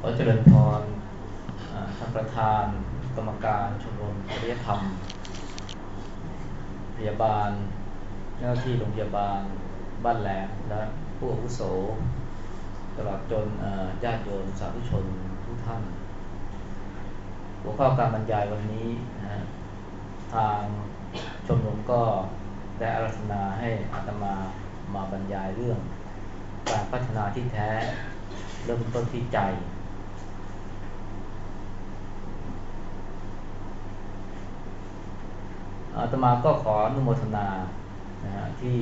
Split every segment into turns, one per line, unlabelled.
ขอเจริญพรท่านประธานกรรมการชมรมจริยธรรม พยาบาลเจ้าที่โรงพยาบาลบ้านแหลมและผู้อาวุโสตลอดจนญาติโยมสาธุชนทุกท่าน หัวข้อการบรรยายวันนี้นะทางชมรมก็ได้อารัธนาให้อาตมา มาบรรยายเรื่อง การพัฒนาที่แท้เริ่มต้นที่ใจ อาตมาก็ขออนุโมทนานะฮะที่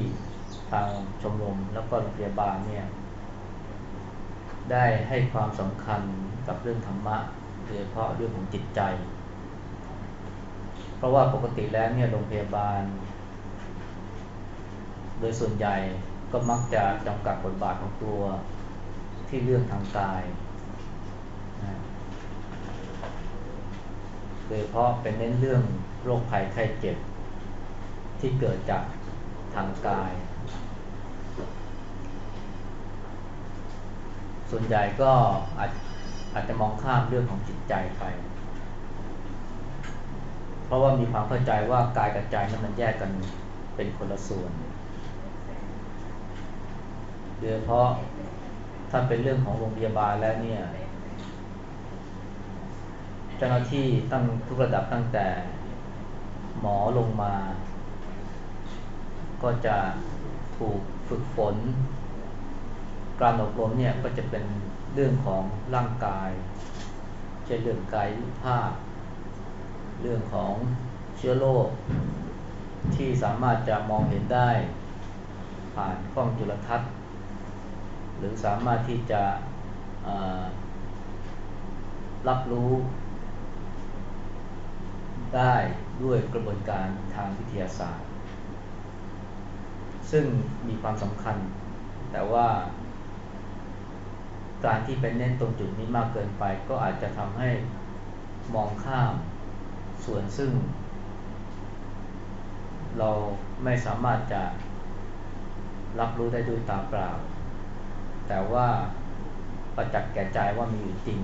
ทางชมรมแล้วก็โรงพยาบาลเนี่ยได้ให้ความสำคัญกับเรื่องธรรมะโดยเฉพาะเรื่องของจิตใจ เพราะว่าปกติแล้วเนี่ยโรงพยาบาล โดยส่วนใหญ่ก็มักจะจำกัดบทบาทของตัวที่เรื่องทางกายนะโดยเฉพาะเป็นเน้นเรื่องโรคภัยไข้เจ็บ ที่เกิดจากทางกาย ส่วนใหญ่ก็อาจอาจจะมองข้ามเรื่องของจิตใจไป เพราะว่ามีความเข้าใจว่ากายกับใจนั้นมันแยกกันเป็นคนละส่วน โดยเฉพาะถ้าเป็นเรื่องของโรงพยาบาลแล้วเนี่ยเจ้าหน้าที่ตั้งทุกระดับตั้งแต่หมอลงมา ก็จะถูกฝึกฝน การอบรมเนี่ยก็จะเป็นเรื่องของร่างกายเช่นเรื่องกายภาพ เรื่องของเชื้อโรคที่สามารถจะมองเห็นได้ ผ่านกล้องจุลทรรศน์ หรือสามารถที่จะรับรู้ได้ด้วยกระบวนการทางวิทยาศาสตร์ ซึ่งมีความสำคัญ แต่ว่าการที่เป็นเน้นตรงจุดนี้มากเกินไป ก็อาจจะทำให้มองข้ามส่วนซึ่ง เราไม่สามารถจะรับรู้ได้ด้วยตาเปล่า แต่ว่าประจักษ์แก่ใจว่ามีอยู่จริง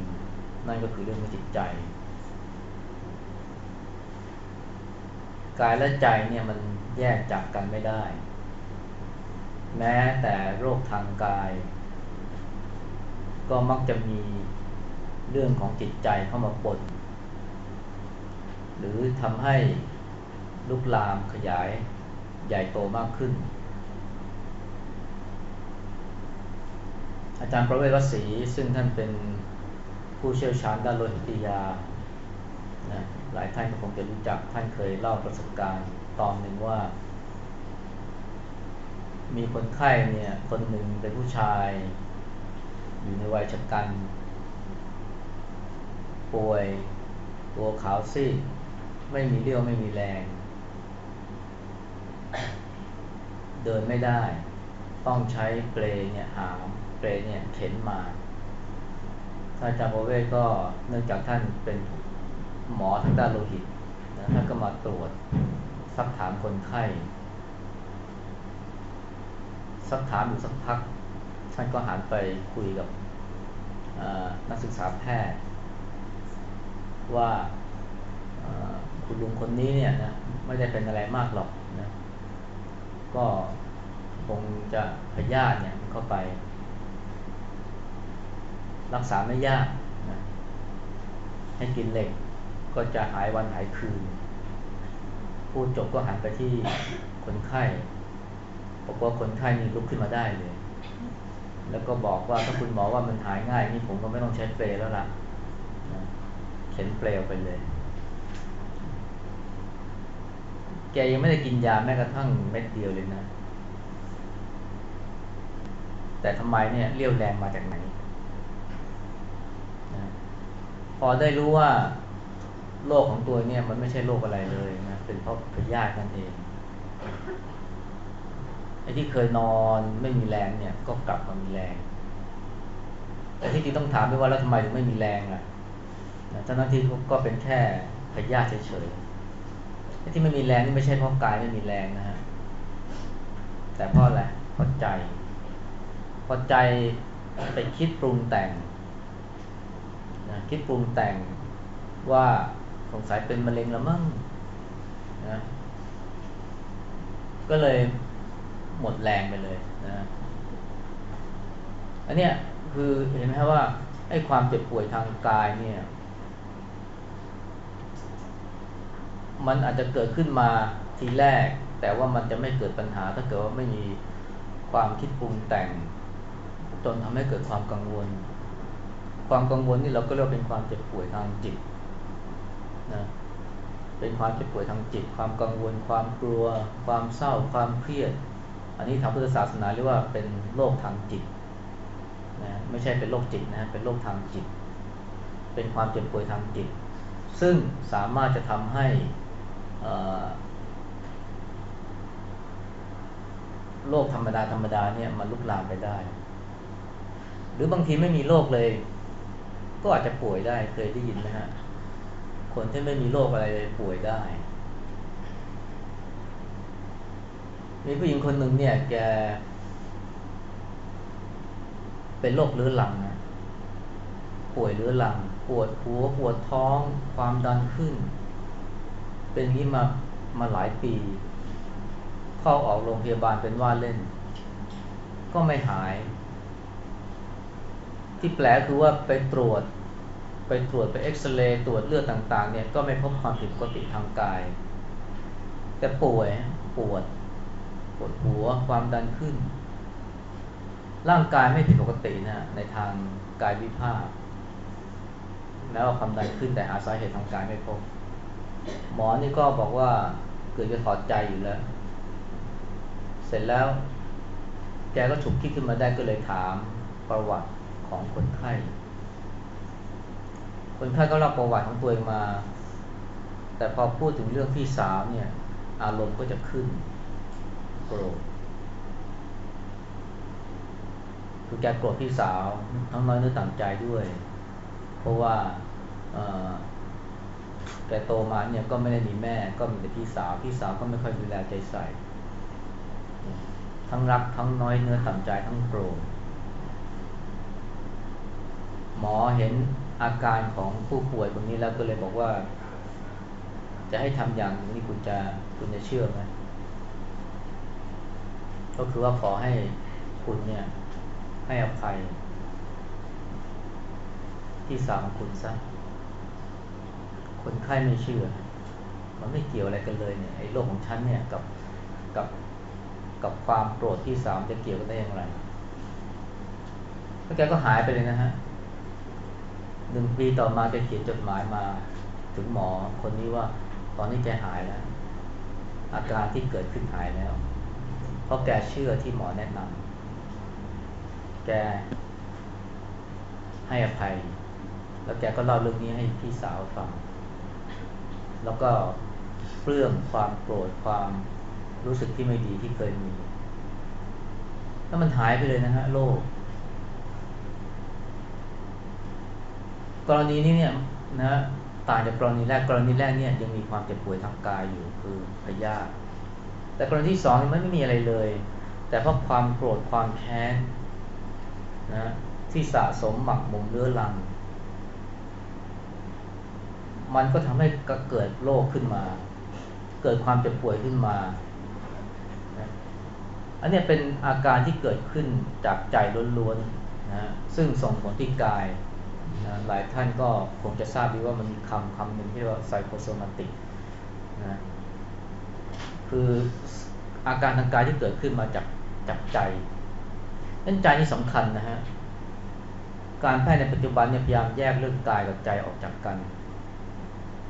นั่นก็คือเรื่องของจิตใจ กายและใจเนี่ยมันแยกจากกันไม่ได้ แม้แต่โรคทางกาย ก็มักจะมีเรื่องของจิตใจเข้ามาปนหรือทำให้ลุกลามขยายใหญ่โตมากขึ้น อาจารย์ประเวศวสีซึ่งท่านเป็นผู้เชี่ยวชาญด้านโลหิตยานะหลายท่านก็คงจะรู้จักท่านเคยเล่าประสบการณ์ตอนหนึ่งว่า มีคนไข้เนี่ยคนหนึ่งเป็นผู้ชาย อยู่ในวัยชกัน ป่วย ตัวขาวซีดไม่มีเรี่ยวไม่มีแรง เดินไม่ได้ ต้องใช้เปลเนี่ยหาม เปลเนี่ยเข็นมาท่านอาจารย์โอเวก็เนื่องจากท่านเป็นหมอทางด้านโลหิตนะท่านก็มาตรวจสักถามคนไข้สักถามอยู่สักพัก ท่านก็หันไปคุยกับนักศึกษาแพทย์ ว่าคุณลุงคนนี้เนี่ยนะไม่ได้เป็นอะไรมากหรอกนะก็คงจะพยาธิเนี่ยเข้าไป รักษาไม่ยากนะให้กินเหล็กก็จะหายวันหายคืน พูดจบก็หันไปที่คนไข้บอกว่าคนไข้นี่ลุกขึ้นมาได้เลย แล้วก็บอกว่าถ้าคุณหมอว่ามันหายง่าย นี่ผมก็ไม่ต้องใช้เปลแล้วล่ะเข็นเปลไปเลย แกยังไม่ได้กินยาแม้กระทั่งเม็ดเดียวเลยนะ แต่ทำไมเนี่ยเลี้ยวแรงมาจากไหน พ อได้รู้ว่าโรคของตัวเนี่ย มันไม่ใช่โรคอะไรเลยนะเป็นเพราะพยาธินั่นเองไอ้ที่เคยนอนไม่มีแรงเนี่ย ก็กลับมามีแรง แต่ที่จริงต้องถามด้วยว่าแล้วทำไมถึงไม่มีแรงอะทั้งนั้นที่ก็เป็นแค่พยาธิเฉยๆไอ้ที่ไม่มีแรงนี่ไม่ใช่เพราะกายไม่มีแรงนะฮะแต่เพราะอะไรเพราะใจพอใจไปคิดปรุงแต่ง นะคิดปรุงแต่งว่าสงสัยเป็นมะเร็งแล้วมั้งนะก็เลยหมดแรงไปเลยนะอันเนี้ยคือเห็นไหมว่าไอ้ความเจ็บป่วยทางกายเนี่ย มันอาจจะเกิดขึ้นมาทีแรก แต่ว่ามันจะไม่เกิดปัญหา ถ้าเกิดว่าไม่มีความคิดปรุงแต่ง จนทำให้เกิดความกังวล ความกังวลนี่เราก็เรียกเป็นความเจ็บป่วยทางจิตนะเป็นความเจ็บป่วยทางจิต ความกังวล ความกลัว ความเศร้า ความเครียด อันนี้ทางพุทธศาสนาเรียกว่าเป็นโรคทางจิตนะไม่ใช่เป็นโรคจิตนะเป็นโรคทางจิต เป็นความเจ็บป่วยทางจิต ซึ่งสามารถจะทำให้โรคธรรมดาธรรมดาเนี่ยมันลุกลามไปได้ หรือบางทีไม่มีโรคเลย ก็อาจจะป่วยได้เคยได้ยินไหมฮะ คนที่ไม่มีโรคอะไรเลยป่วยได้ มีผู้หญิงคนหนึ่งเนี่ยแกเป็นโรคเรื้อรังนะป่วยเรื้อรัง ปวดหัวปวดท้อง ความดันขึ้น เป็นอย่างนี้มามาหลายปี เข้าออกโรงพยาบาลเป็นว่าเล่น ก็ไม่หาย ที่แปลคือว่าไปตรวจไปตรวจไปเอ็กซเรย์ตรวจเลือดต่างๆเนี่ยก็ไม่พบความผิดปกติทางกาย แต่ป่วยปวดปวดหัวความดันขึ้น ร่างกายไม่ผิดปกตินะในทางกายวิภาคแม้ว่าความดันขึ้นแต่หาสาเหตุทางกายไม่พบ หมอนี่ก็บอกว่าเกิดจะถอดใจอยู่แล้ว เสร็จแล้ว แกก็ฉุกคิดขึ้นมาได้ก็เลยถามประวัติ ของคนไข้ คนไข้ก็เล่าประวัติของตัวเองมา แต่พอพูดถึงเรื่องพี่สาวเนี่ย อารมณ์ก็จะขึ้นโกรธคือแกโกรธพี่สาวทั้งน้อยเนื้อต่ำใจด้วย เพราะว่าแกโตมาเนี่ยก็ไม่ได้มีแม่ก็มีแต่พี่สาวพี่สาวก็ไม่ค่อยดูแลใจใส่ ทั้งรักทั้งน้อยเนื้อต่ำใจทั้งโกรธ หมอเห็นอาการของผู้ป่วยคนนี้แล้วก็เลยบอกว่า จะให้ทำอย่างนี้คุณจะคุณจะเชื่อไหมก็คือว่าขอให้คุณเนี่ยให้อภัย ที่สามคุณซะคนไข้ไม่เชื่อ มันไม่เกี่ยวอะไรกันเลยเนี่ยไอ้โรคของฉันเนี่ยกับกับกับความโกรธที่สามจะเกี่ยวกันได้อย่างไรแล้วแกก็หายไปเลยนะฮะ หนึ่งปีต่อมาแกเขียนจดหมายมาถึงหมอคนนี้ว่าตอนนี้แกหายแล้ว อาการที่เกิดขึ้นหายแล้ว เพราะแกเชื่อที่หมอแนะนำแกให้อภัย แล้วแกก็เล่าเรื่องนี้ให้พี่สาวฟัง แล้วก็เปลื้องความโกรธความรู้สึกที่ไม่ดีที่เคยมี แล้วมันหายไปเลยนะฮะโลก กรณีนี้เนี่ยนะต่างจากกรณีแรกกรณีแรกเนี่ยยังมีความเจ็บป่วยทางกายอยู่คือพยาธิแต่กรณีที่สองมันไม่มีอะไรเลย แต่เพราะความโกรธความแค้นนะที่สะสมหมักหมมเรื้อรัง มันก็ทำให้เกิดโรคขึ้นมา เกิดความเจ็บป่วยขึ้นมาอันนี้เป็นอาการที่เกิดขึ้นจากใจล้วนๆนะซึ่งส่งผลที่กาย นะหลายท่านก็คงจะทราบดีว่ามันมีคำคำหนึ่งที่เรียกว่าไซโคโซมาติกนะคืออาการทางกายที่เกิดขึ้นมาจากจากใจนั้นใจนี่สำคัญนะฮะการแพทย์ในปัจจุบันเนี่ยพยายามแยกเรื่องกายกับใจออกจากกัน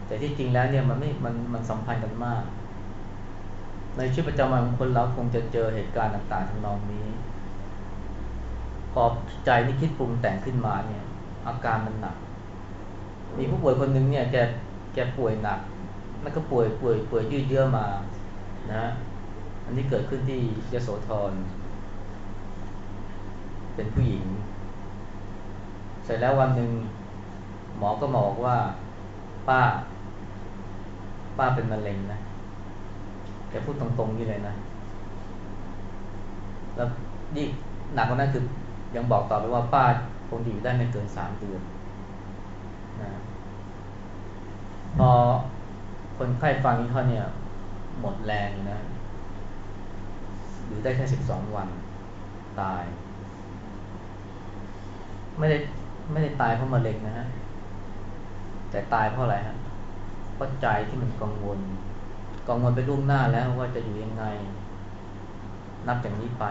แต่ที่จริงแล้วเนี่ยมันไม่มันมันสัมพันธ์กันมาก ในชีวิตประจำวันของคนเราคงจะเจอเหตุการณ์ต่างๆทำนองนี้พอใจนี่คิดปรุงแต่งขึ้นมาเนี่ย อาการมันหนัก มีผู้ป่วยคนหนึ่งเนี่ยแกแกป่วยหนักแล้วก็ป่วยป่วยป่วยยืดเยื้อมานะ อันนี้เกิดขึ้นที่ยโสธร เป็นผู้หญิง เสร็จแล้ววันหนึ่งหมอก็บอกว่า ป้า ป้าเป็นมะเร็งนะแกพูดตรงๆนี่เลยนะ แล้วยิ่งหนักกว่านั้นคือยังบอกต่อไปว่าป้า คงอยู่ได้ไม่เกินสามเดือนนะพอคนไข้ฟังนี้เขาเนี่ย หมดแรงนะอยู่ได้แค่สิบสองวันตาย ไม่ได้ไม่ได้ตายเพราะมะเร็งนะฮะแต่ตายเพราะอะไรฮะเพราะใจที่มันกังวลกังวลไปล่วงหน้าแล้วว่าจะอยู่ยังไง นับจากนี้ไป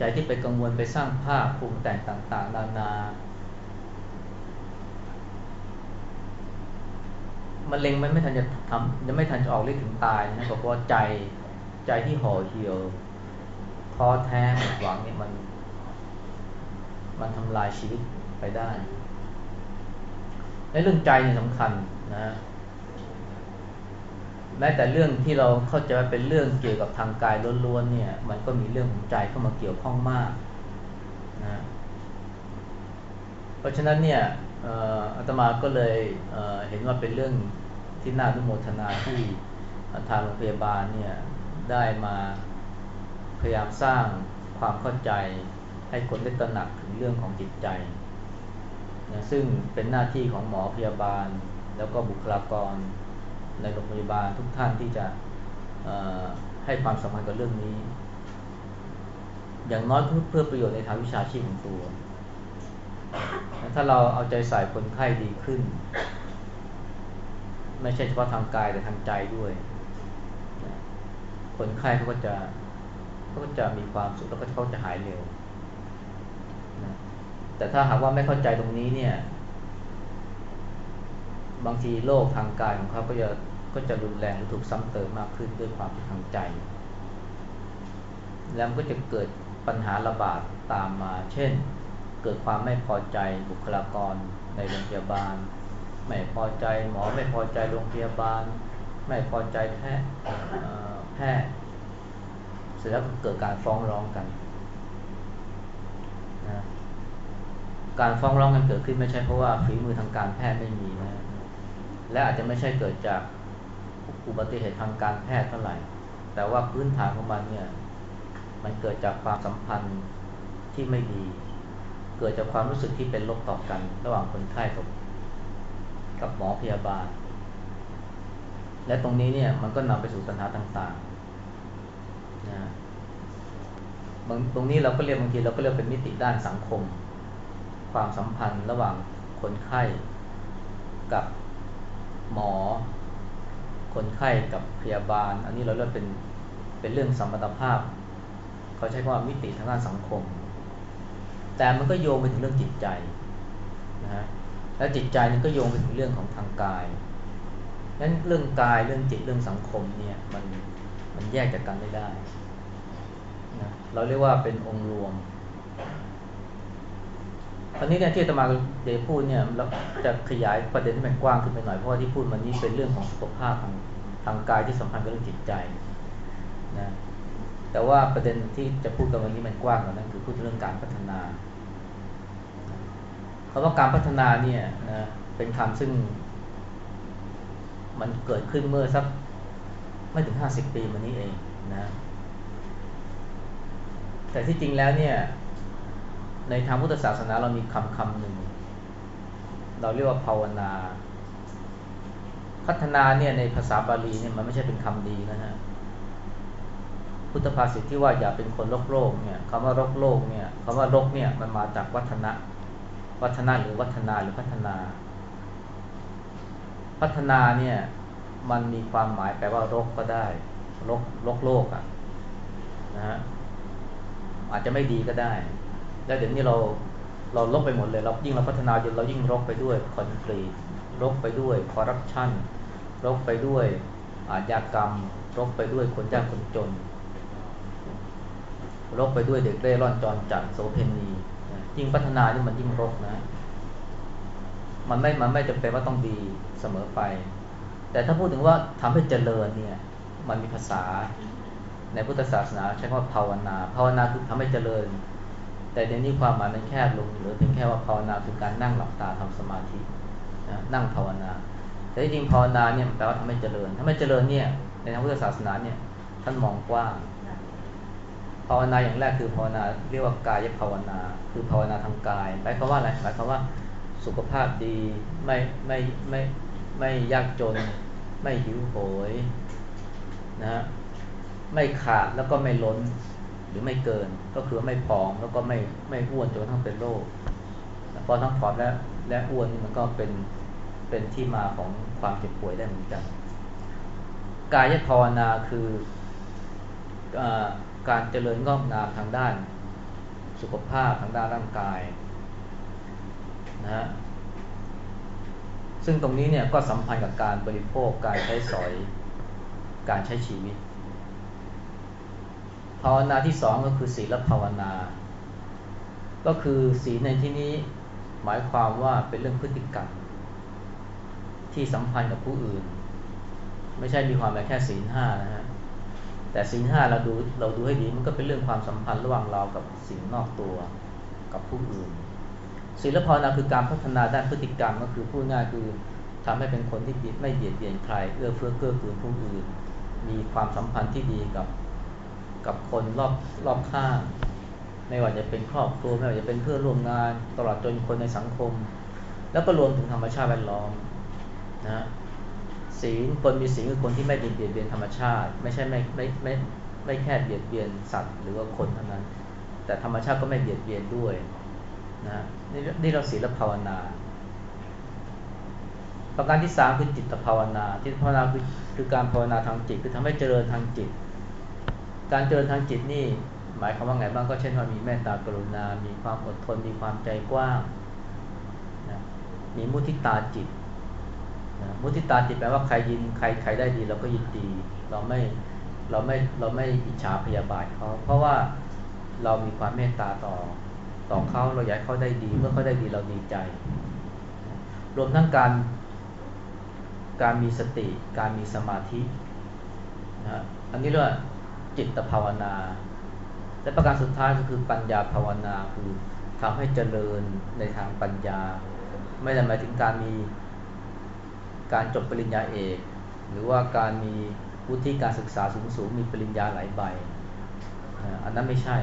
ใจที่ไปกังวลไปสร้างภาพปรุงแต่งต่าง ๆ นานามะเร็งมันไม่ทันจะทำยังไม่ทันจะออกฤทธิ์ถึงตายนะบอกว่าใจใจที่ห่อเหี่ยวท้อแท้หมดหวังเนี่ยมัน มันทำลายชีวิตไปได้ในเรื่องใจเนี่ยสำคัญนะ แม้แต่เรื่องที่เราเข้าใจว่าเป็นเรื่องเกี่ยวกับทางกายล้วนๆเนี่ย มันก็มีเรื่องของใจเข้ามาเกี่ยวข้องมากนะเพราะฉะนั้นเนี่ยอาตมาก็เลยเเห็นว่าเป็นเรื่องที่น่านุโมทนาที่ทางโรงพยาบาลเนี่ยได้มาพยายามสร้างความเข้าใจให้คนได้ตระหนักถึงเรื่องของจิตใจนะซึ่งเป็นหน้าที่ของหมอพยาบาลแล้วก็บุคลากร ในโรงพยาบาลทุกท่านที่จะให้ความสำคัญกับเรื่องนี้ อย่างน้อยเพื่อประโยชน์ในทางวิชาชีพของตัว ถ้าเราเอาใจใส่คนไข้ดีขึ้น ไม่ใช่เฉพาะทางกายแต่ทางใจด้วย คนไข้เขาก็จะเขาก็จะมีความสุขแล้วก็เขาจะหายเร็ว แต่ถ้าหากว่าไม่เข้าใจตรงนี้เนี่ย บางทีโรคทางกายของเขาก็จะก็จะรุนแรงหรือถูกซ้ำเติมมากขึ้นด้วยความทางใจ แล้วก็จะเกิดปัญหาระบาดตามมา เช่น เกิดความไม่พอใจบุคลากรในโรงพยาบาล ไม่พอใจหมอไม่พอใจโรงพยาบาล ไม่พอใจแพทย์แพทย์เสร็จแล้วเกิดการฟ้องร้องกันนะการฟ้องร้องกันเกิดขึ้นไม่ใช่เพราะว่าฝีมือทางการแพทย์ไม่มีนะ และอาจจะไม่ใช่เกิดจากอุบัติเหตุทางการแพทย์เท่าไหร่ แต่ว่าพื้นฐานของมันเนี่ยมันเกิดจากความสัมพันธ์ที่ไม่ดี เกิดจากความรู้สึกที่เป็นลบต่อกัน ระหว่างคนไข้กับกับหมอพยาบาล และตรงนี้เนี่ยมันก็นำไปสู่ปัญหาต่างๆนะบางตรงนี้เราก็เรียกบางทีเราก็เรียกเป็นมิติด้านสังคม ความสัมพันธ์ระหว่างคนไข้กับ หมอ คนไข้กับพยาบาล อันนี้เราเรียกเป็นเป็นเรื่องสมรรถภาพ เขาใช้คำว่ามิติทางด้านสังคม แต่มันก็โยงไปถึงเรื่องจิตใจนะฮะและจิตใจนี่ก็โยงไปถึงเรื่องของทางกายนั้นเรื่องกายเรื่องจิตเรื่องสังคมเนี่ยมันมันแยกจากกันไม่ได้นะเราเรียกว่าเป็นองค์รวม อันนี้เนี่ยที่ตมาเดพูดเนี่ยเราจะขยายประเด็นที่มันกว้างขึ้นไปหน่อยเพราะว่าที่พูดมันนี้เป็นเรื่องของสุขภาพทางทางกายที่สัมพันธ์กับเรื่องจิตใจนะแต่ว่าประเด็นที่จะพูดกันวันนี้มันกว้างกว่านั้นคือพูดเรื่องการพัฒนาคำว่าการพัฒนาเนี่ยนะเป็นคำซึ่ง มันเกิดขึ้นเมื่อสักไม่ถึงห้าสิบปีมานี้เองนะ แต่ที่จริงแล้วเนี่ย ในทางพุทธศาสนาเรามีคำคำหนึ่ง เราเรียกว่าภาวนา พัฒนาเนี่ยในภาษาบาลีเนี่ยมันไม่ใช่เป็นคำดีนะฮะพุทธภาษิตที่ว่าอย่าเป็นคนโลกโลกเนี่ยคำว่าโลกโลกเนี่ยคำว่าโลกเนี่ยมันมาจากวัฒนะ วัฒนะหรือวัฒนาหรือพัฒนา พัฒนาเนี่ยมันมีความหมายแปลว่ารกก็ได้รกรกโลกอะนะฮะอาจจะไม่ดีก็ได้ แล้วเดี๋ยวนี้เราเราลบไปหมดเลยเรายิ่งเราพัฒนาจนเรายิ่งรกไปด้วยคอนกรีตรกไปด้วยคอร์รัปชันรกไปด้วยอาญากรรม รกไปด้วยคนยากคนจน รกไปด้วยเด็กเร่ร่อนจรจัดโสเพณียิ่งพัฒนานี่มันยิ่งรกนะ มันไม่ มันไม่จำเป็นว่าต้องดีเสมอไป แต่ถ้าพูดถึงว่าทำให้เจริญเนี่ย มันมีภาษา ในพุทธศาสนาใช้คำว่าภาวนา ภาวนาคือทำให้เจริญ แต่ในนี้ความหมายมันแคบลงเหลือเพียงแค่ว่าภาวนาคือการนั่งหลับตาทำสมาธินะนั่งภาวนา แต่จริงภาวนาเนี่ยแปลว่าทำให้เจริญทำให้เจริญเนี่ยในทางพุทธศาสนาเนี่ยท่านมองกว้างภาวนาอย่างแรกคือภาวนาเรียกว่ากายภาวนา คือภาวนาทางกายหมายความว่าอะไรหมายความว่าสุขภาพดีไม่ไม่ไม่ไม่ยากจน ไม่หิวโหยนะไม่ขาดแล้วก็ไม่ล้น หรือไม่เกินก็คือไม่ผอมแล้วก็ไม่ไม่อ้วนจนทั้งเป็นโรคพอทั้งผอมและและอ้วนนี่มันก็เป็นเป็นที่มาของความเจ็บป่วยได้เหมือนกันกายภาวนาคืออการเจริญงอกงามทางด้านสุขภาพทางด้านร่างกายนะฮะซึ่งตรงนี้เนี่ยก็สัมพันธ์กับการบริโภคการใช้สอยการใช้ชีวิต ภาวนาที่สองก็คือศีลภาวนา ก็คือศีลในที่นี้หมายความว่าเป็นเรื่องพฤติกรรม ที่สัมพันธ์กับผู้อื่น ไม่ใช่มีความหมายแค่ศีลห้านะฮะแต่ศีลห้าเราดูเราดูให้ดีมันก็เป็นเรื่องความสัมพันธ์ระหว่างเรากับสิ่งนอกตัวกับผู้อื่นศีลภาวนาคือการพัฒนาด้านพฤติกรรมก็คือพูดง่ายคือทำให้เป็นคนที่ไม่เบียดเบียนใครเอื้อเฟื้อเกื้อกูลผู้อื่น มีความสัมพันธ์ที่ดีกับ กับคนรอบรอบข้าง ไม่ว่าจะเป็นครอบครัวไม่ว่าจะเป็นเพื่อนร่วมงาน ตลอดจนคนในสังคม แล้วก็รวมถึงธรรมชาติแวดล้อมนะศีลคนมีศีลคือคนที่ไม่เบียดเบียนธรรมชาติ ไม่ใช่ไม่ไม่ไม่ไม่แค่เบียดเบียนสัตว์หรือว่าคนเท่านั้น แต่ธรรมชาติก็ไม่เบียดเบียนด้วยนะนี่นี่เราศีลภาวนา ประการที่สามคือจิตภาวนาจิตภาวนาคือคือการภาวนาทางจิตคือทำให้เจริญทางจิต การเจริญทางจิตนี่หมายความว่าไงบ้างก็เช่นว่ามีเมตตากรุณา มีความอดทน มีความใจกว้างนะมีมุทิตาจิตนะมุทิตาจิตแปลว่าใครยินใครใครได้ดีเราก็ยินดี เราไม่เราไม่เราไม่อิจฉาพยาบาทเขาเพราะว่าเรามีความเมตตาต่อต่อเขาเราอยากเขาได้ดีเมื่อเขาได้ดีเราดีใจ รวมทั้งการการมีสติ การมีสมาธินะอันนี้เรียกว่า จิตภาวนา และประการสุดท้ายก็คือปัญญาภาวนาคือทำให้เจริญในทางปัญญา ไม่ได้หมายถึงการมีการจบปริญญาเอก หรือว่าการมีวุฒิการศึกษาสูงๆมีปริญญาหลายใบ อันนั้นไม่ใช่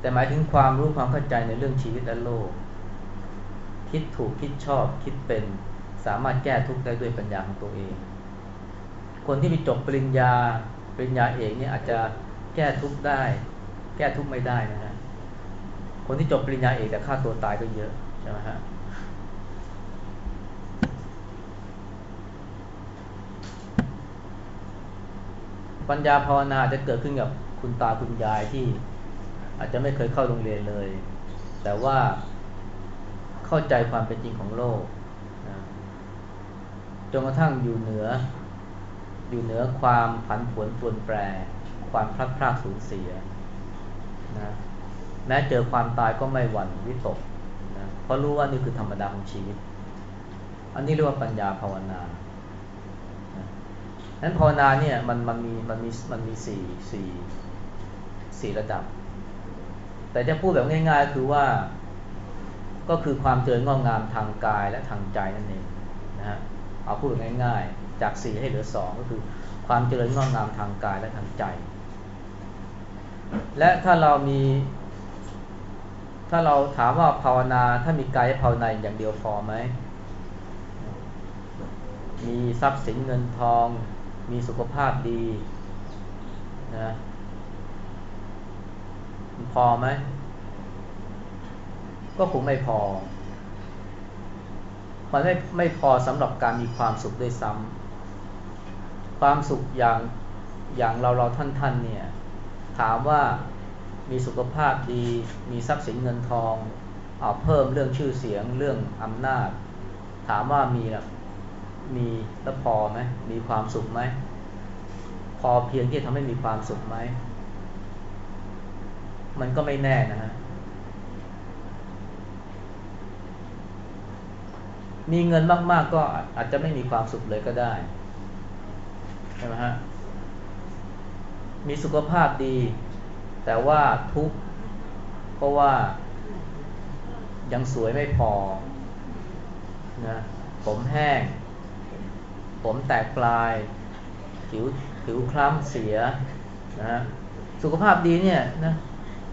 แต่หมายถึงความรู้ความเข้าใจในเรื่องชีวิตและโลก คิดถูกคิดชอบคิดเป็นสามารถแก้ทุกข์ได้ด้วยปัญญาของตัวเอง คนที่มีจบปริญญา ปริญญาเอกเนี่ยอาจจะแก้ทุกข์ได้ แก้ทุกข์ไม่ได้นะฮะคนที่จบปริญญาเอกแต่ฆ่าตัวตายก็เยอะใช่ไหมฮะปัญญาภาวนาจะเกิดขึ้นกับคุณตาคุณยายที่อาจจะไม่เคยเข้าโรงเรียนเลย แต่ว่าเข้าใจความเป็นจริงของโลกนะจนกระทั่งอยู่เหนือ อยู่เหนือความผันผวนปวนแปร ความพลัดพรากสูญเสียนะแม้เจอความตายก็ไม่หวั่นวิตกนะเพราะรู้ว่านี่คือธรรมดาของชีวิต อันนี้เรียกว่าปัญญาภาวนานั้นภาวนาเนี่ยมันมันมีมันมีมันมีสี่สี่สี่ระดับ แต่จะพูดแบบง่าย ๆ คือว่าก็คือความเจริญงอกงามทางกายและทางใจนั่นเองนะฮะเอาพูดง่ายๆ จากสี่ให้เหลือสองก็คือ ความเจริญงอกงามทางกายและทางใจ และถ้าเรามี ถ้าเราถามว่าภาวนาถ้ามีกายภาวนาอย่างเดียวพอไหม มีทรัพย์สินเงินทอง มีสุขภาพดีนะพอไหม ก็คงไม่พอมันไม่ไม่พอสำหรับการมีความสุขด้วยซ้ำ ความสุขอย่างอย่างเราเราท่านท่านเนี่ยถามว่ามีสุขภาพดี มีทรัพย์สินเงินทองเอาเพิ่มเรื่องชื่อเสียงเรื่องอำนาจ ถามว่ามีละมีแล้วพอไหมมีความสุขไหมพอเพียงที่ทำให้มีความสุขไหมมันก็ไม่แน่นะฮะมีเงินมาก ๆ ก็อาจจะไม่มีความสุขเลยก็ได้ ช่ไหมฮะมีสุขภาพดี แต่ว่าทุกข์เพราะว่ายังสวยไม่พอนะผมแห้ง ผมแตกปลาย ผิวผิวคล้ำเสียนะสุขภาพดีเนี่ยนะ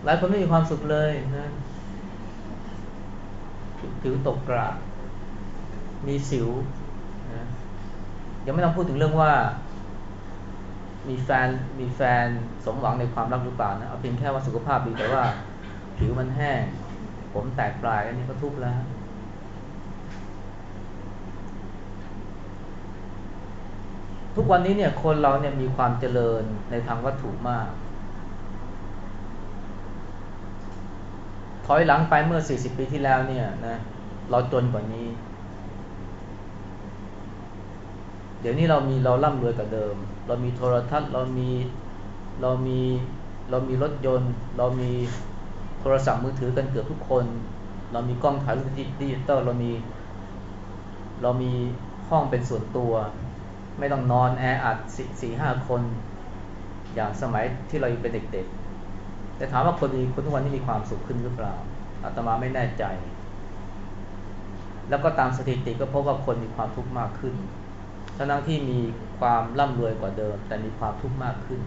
หลายคนไม่มีความสุขเลยนะผิวตกกระมีสิวนะยังไม่ต้องพูดถึงเรื่องว่า มีแฟนมีแฟนสมหวังในความรักหรือเปล่านะเอาเพียงแค่ว่าสุขภาพดีแต่ว่า ผิวมันแห้ง ผมแตกปลายอันนี้ก็ทุกข์แล้ว ทุกวันนี้เนี่ยคนเราเนี่ยมีความเจริญในทางวัตถุมาก ถอยหลังไปเมื่อ 40 ปีที่แล้วเนี่ยนะเราจนกว่านี้ เดี๋ยวนี้เรามีเราร่ำรวยกว่าเดิม เรามีโทรทัศน์เรามีเรามีเรามีรถยนต์ เรามีโทรศัพท์มือถือกันเกือบทุกคน เรามีกล้องถ่ายรูปดิจิตอลเรามีเรามีห้องเป็นส่วนตัว ไม่ต้องนอนแออัดสี่ห้าคน อย่างสมัยที่เราเป็นเด็กๆ แต่ถามว่าคนดีคนทุกวันนี้มีความสุขขึ้นหรือเปล่าอาตมาไม่แน่ใจ แล้วก็ตามสถิติก็พบว่าคนมีความทุกข์มากขึ้น ทั้งที่มีความร่ำรวยกว่าเดิม แต่มีความทุกข์มากขึ้น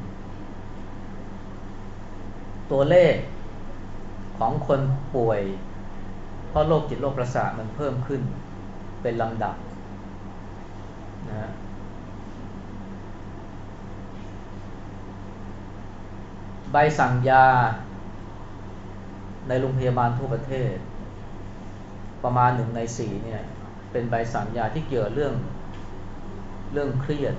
ตัวเลขของคนป่วย เพราะโรคจิตโรคประสาทมันเพิ่มขึ้นเป็นลำดับนะใบสั่งยา ในโรงพยาบาลทั่วประเทศ ประมาณหนึ่งในสี่เนี่ย เป็นใบสั่งยาที่เกี่ยวเรื่อง เรื่องเครียด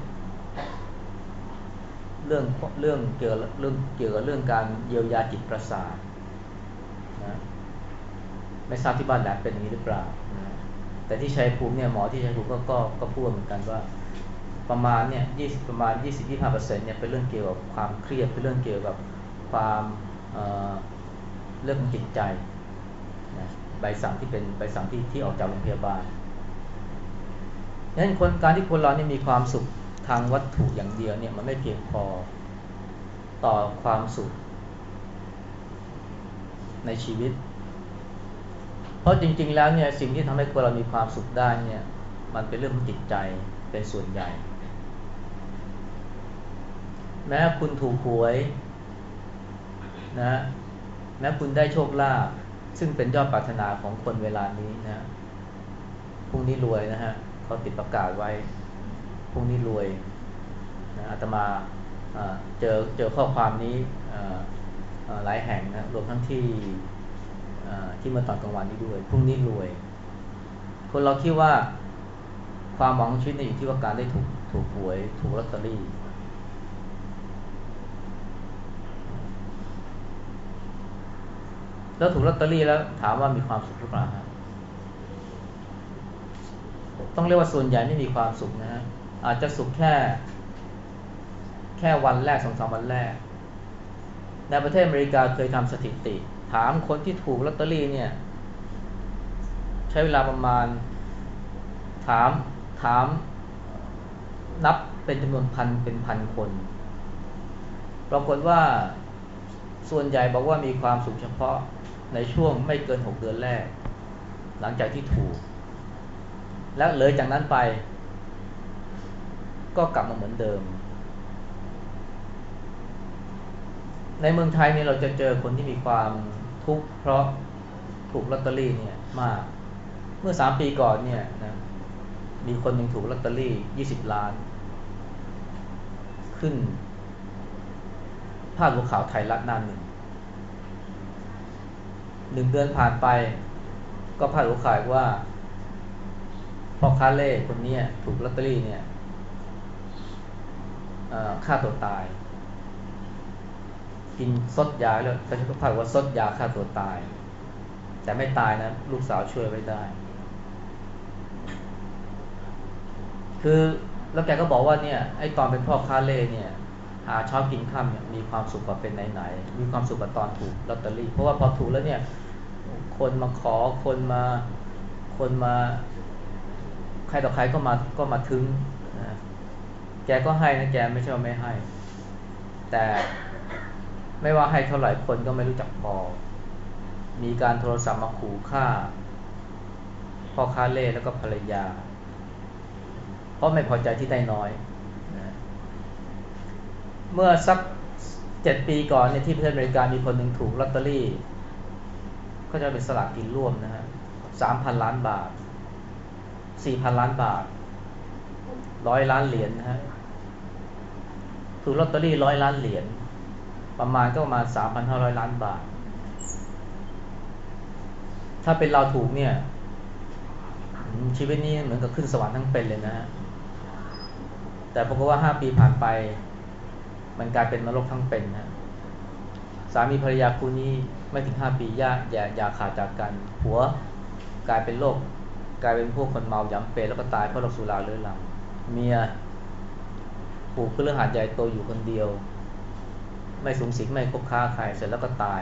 เรื่องเรื่องเกี่ยวเรื่องเกี่ยวกับเรื่องการเยียวยาจิตประสาทนะไม่ทราบที่บ้านแหลมเป็นอย่างนี้หรือเปล่านะแต่ที่ชัยภูมิเนี่ยหมอที่ชัยภูมิก็ก็ก็พูดเหมือนกันว่าประมาณเนี่ยยี่ประมาณยี่สิบยี่ห้าเปอร์เซ็นเนี่ยเป็นเรื่องเกี่ยวกับความเครียดเป็นเรื่องเกี่ยวกับความเเรื่องจิตใจนะใบสั่งที่เป็นใบสั่งที่ที่ออกจากโรงพยาบาล ดังนั้นคนการที่คนเรานี่มีความสุขทางวัตถุอย่างเดียวเนี่ยมันไม่เพียงพอต่อความสุข ในชีวิต เพราะจริง ๆ แล้วเนี่ยสิ่งที่ทำให้คนเรามีความสุขได้เนี่ยมันเป็นเรื่องของจิตใจเป็นส่วนใหญ่ แม้คุณถูกหวยนะแม้คุณได้โชคลาภซึ่งเป็นยอดปรารถนาของคนเวลานี้นะพรุ่งนี้รวยนะฮะ เขาติดประกาศไว้พรุ่งนี้รวยนะอาตมาเจอเจอข้อความนี้หลายแห่งนะรวมทั้งที่ที่เมื่อตอนกลางวันนี้ด้วยพรุ่งนี้รวย คนเราคิดว่าความหวังชีวิตอยู่ที่ว่าการได้ถูกถูกหวย ถูกลอตเตอรี่ แล้วถูกลอตเตอรี่แล้วถามว่ามีความสุขหรือเปล่า ต้องเรียกว่าส่วนใหญ่ไม่มีความสุขนะฮะอาจจะสุขแค่ แค่วันแรกสองสามวันแรก ในประเทศอเมริกาเคยทำสถิติ ถามคนที่ถูกลอตเตอรี่เนี่ย ใช้เวลาประมาณ ถามถาม นับเป็นจำนวนพันเป็นพันคน ปรากฏว่าส่วนใหญ่บอกว่ามีความสุขเฉพาะในช่วงไม่เกินหกเดือนแรก หลังจากที่ถูก แล้วเลยจากนั้นไป ก็กลับมาเหมือนเดิม ในเมืองไทยเนี่ยเราจะเจอคนที่มีความทุกข์เพราะถูกลอตเตอรี่เนี่ยมาก เมื่อสามปีก่อนเนี่ยนะมีคนหนึ่งถูกลอตเตอรี่ยี่สิบล้าน ขึ้นพาดหัวข่าวไทยรัฐหน้าหนึ่งหนึ่งเดือนผ่านไป ก็พาดหัวข่าวว่า พ่อค้าเล่คนนี้ถูกลอตเตอรี่เนี่ยฆ่าตัวตาย กินซดยาแล้วเขาจะพาดว่าซดยาฆ่าตัวตาย แต่ไม่ตายนะ ลูกสาวช่วยไว้ได้ คือแล้วแกก็บอกว่าเนี่ยไอตอนเป็นพ่อค้าเล่เนี่ย หาเช้ากินข้ามเนี่ยมีความสุขกว่าเป็นไหนๆมีความสุขกว่าตอนถูกลอตเตอรี่เพราะว่าพอถูกแล้วเนี่ย คนมาขอคนมาคนมา ครต่อใครก็มาก็มาถึงนะแกก็ให้นะแกไม่ใช่ว่าไม่ให้ แต่ไม่ว่าให้เท่าไหร่คนก็ไม่รู้จักพอ มีการโทรศัพท์มาขู่ฆ่าพ่อค้าเล่แล้วก็ภรรยา เพราะไม่พอใจที่ได้น้อยนะเมื่อสักเจ็ดปีก่อนเนี่ยที่ประเทศอเมริกามีคนหนึ่งถูกลอตเตอรี่ ก็จะเป็นสลากกินร่วมนะฮะสามพันล้านบาท สี่พันล้านบาทร้อยล้านเหรียญนะฮะถูกลอตเตอรี่ร้อยล้านเหรียญประมาณก็ประมาณสามพันห้าร้อยล้านบาท ถ้าเป็นเราถูกเนี่ย ชีวิตนี้เหมือนกับขึ้นสวรรค์ทั้งเป็นเลยนะฮะแต่ปรากฏว่าห้าปีผ่านไป มันกลายเป็นนรกทั้งเป็นนะสามีภรรยาคู่นี้ไม่ถึงห้าปียากอย่าอย่าขาดจากกันผัวกลายเป็นโรค กลายเป็นพวกคนเมายำเปรแล้วก็ตายเพราะโรคสุราเรื้อรังเมียปลูกเพื่อหาดใหญ่โตอยู่คนเดียว ไม่สูงสิงไม่คบค้าใครเสร็จแล้วก็ตาย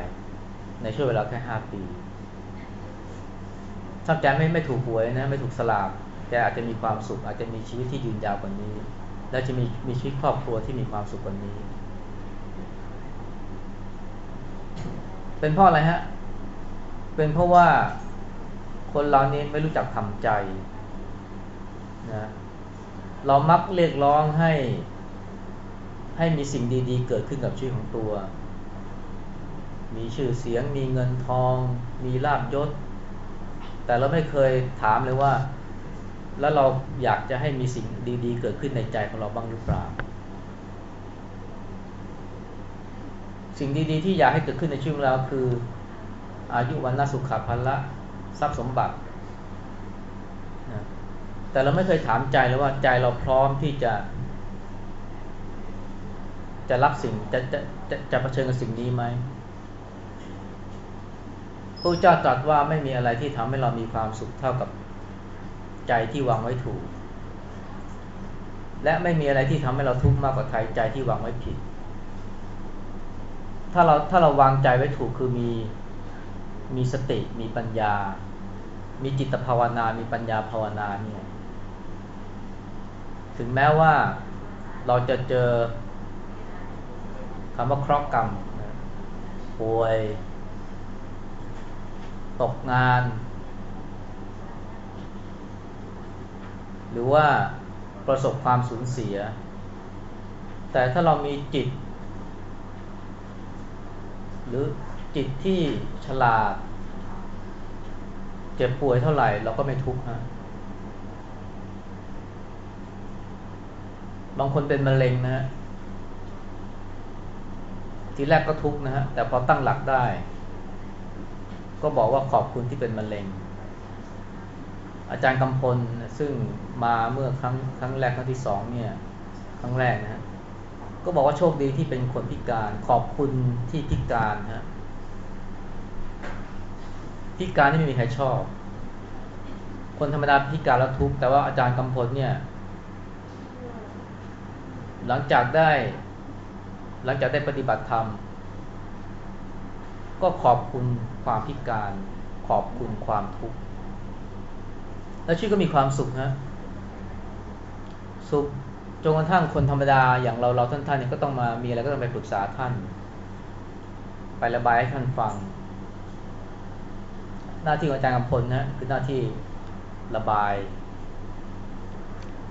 ในช่วงเวลาแค่ห้าปีถ้าแกไม่ไม่ถูกหวยนะไม่ถูกสลากแกอาจจะมีความสุข อาจจะมีชีวิตที่ยืนยาวกว่านี้ และจะมีมีชีวิตครอบครัวที่มีความสุขกว่านี้ เป็นเพราะอะไรฮะ เป็นเพราะว่า คนเรานี้ไม่รู้จักทำใจนะเรามักเรียกร้องให้ ให้มีสิ่งดีๆ เกิดขึ้นกับชีวิตของตัว มีชื่อเสียง มีเงินทอง มีลาบยศ แต่เราไม่เคยถามเลยว่า แล้วเราอยากจะให้มีสิ่งดีๆ เกิดขึ้นในใจของเราบ้างหรือเปล่า สิ่งดีๆ ที่อยากให้เกิดขึ้นในชีวิตเราคือ อายุวันนสุขภาละ ทรัพย์สมบัตินะแต่เราไม่เคยถามใจเลยว่าใจเราพร้อมที่จะ จะรับสิ่งจะจะจะจะเผชิญกับสิ่งนี้ไหมพระเจ้าตรัสว่าไม่มีอะไรที่ทำให้เรามีความสุขเท่ากับใจที่วางไว้ถูก และไม่มีอะไรที่ทำให้เราทุกข์มากกว่าใจใจที่วางไว้ผิด ถ้าเราถ้าเราวางใจไว้ถูกคือมี มีสติมีปัญญา มีจิตภาวนา มีปัญญาภาวนาเนี่ยถึงแม้ว่าเราจะเจอคำว่าเคราะห์กรรมป่วย ตกงาน หรือว่าประสบความสูญเสีย แต่ถ้าเรามีจิต หรือ จิตที่ฉลาด เจ็บป่วยเท่าไหร่ เราก็ไม่ทุกข์ฮะบางคนเป็นมะเร็งนะฮะทีแรกก็ทุกข์นะฮะแต่พอตั้งหลักได้ ก็บอกว่าขอบคุณที่เป็นมะเร็ง อาจารย์กำพลซึ่งมาเมื่อครั้งครั้งแรกครั้งที่สองเนี่ย ครั้งแรกนะฮะก็บอกว่าโชคดีที่เป็นคนพิการ ขอบคุณที่พิการฮะ พิการที่ไม่มีใครชอบ คนธรรมดาพิการแล้วทุกข์แต่ว่าอาจารย์กำพลเนี่ย หลังจากได้ หลังจากได้ปฏิบัติธรรม ก็ขอบคุณความพิการ ขอบคุณความทุกข์แล้วชีวิตก็มีความสุขนะสุขจนกระทั่งคนธรรมดาอย่างเราเราท่านท่านเนี่ยก็ต้องมามีอะไรก็ต้องไปปรึกษาท่าน ไประบายให้ท่านฟัง หน้าที่ของอาจารย์กำพลนะคือหน้าที่ระบาย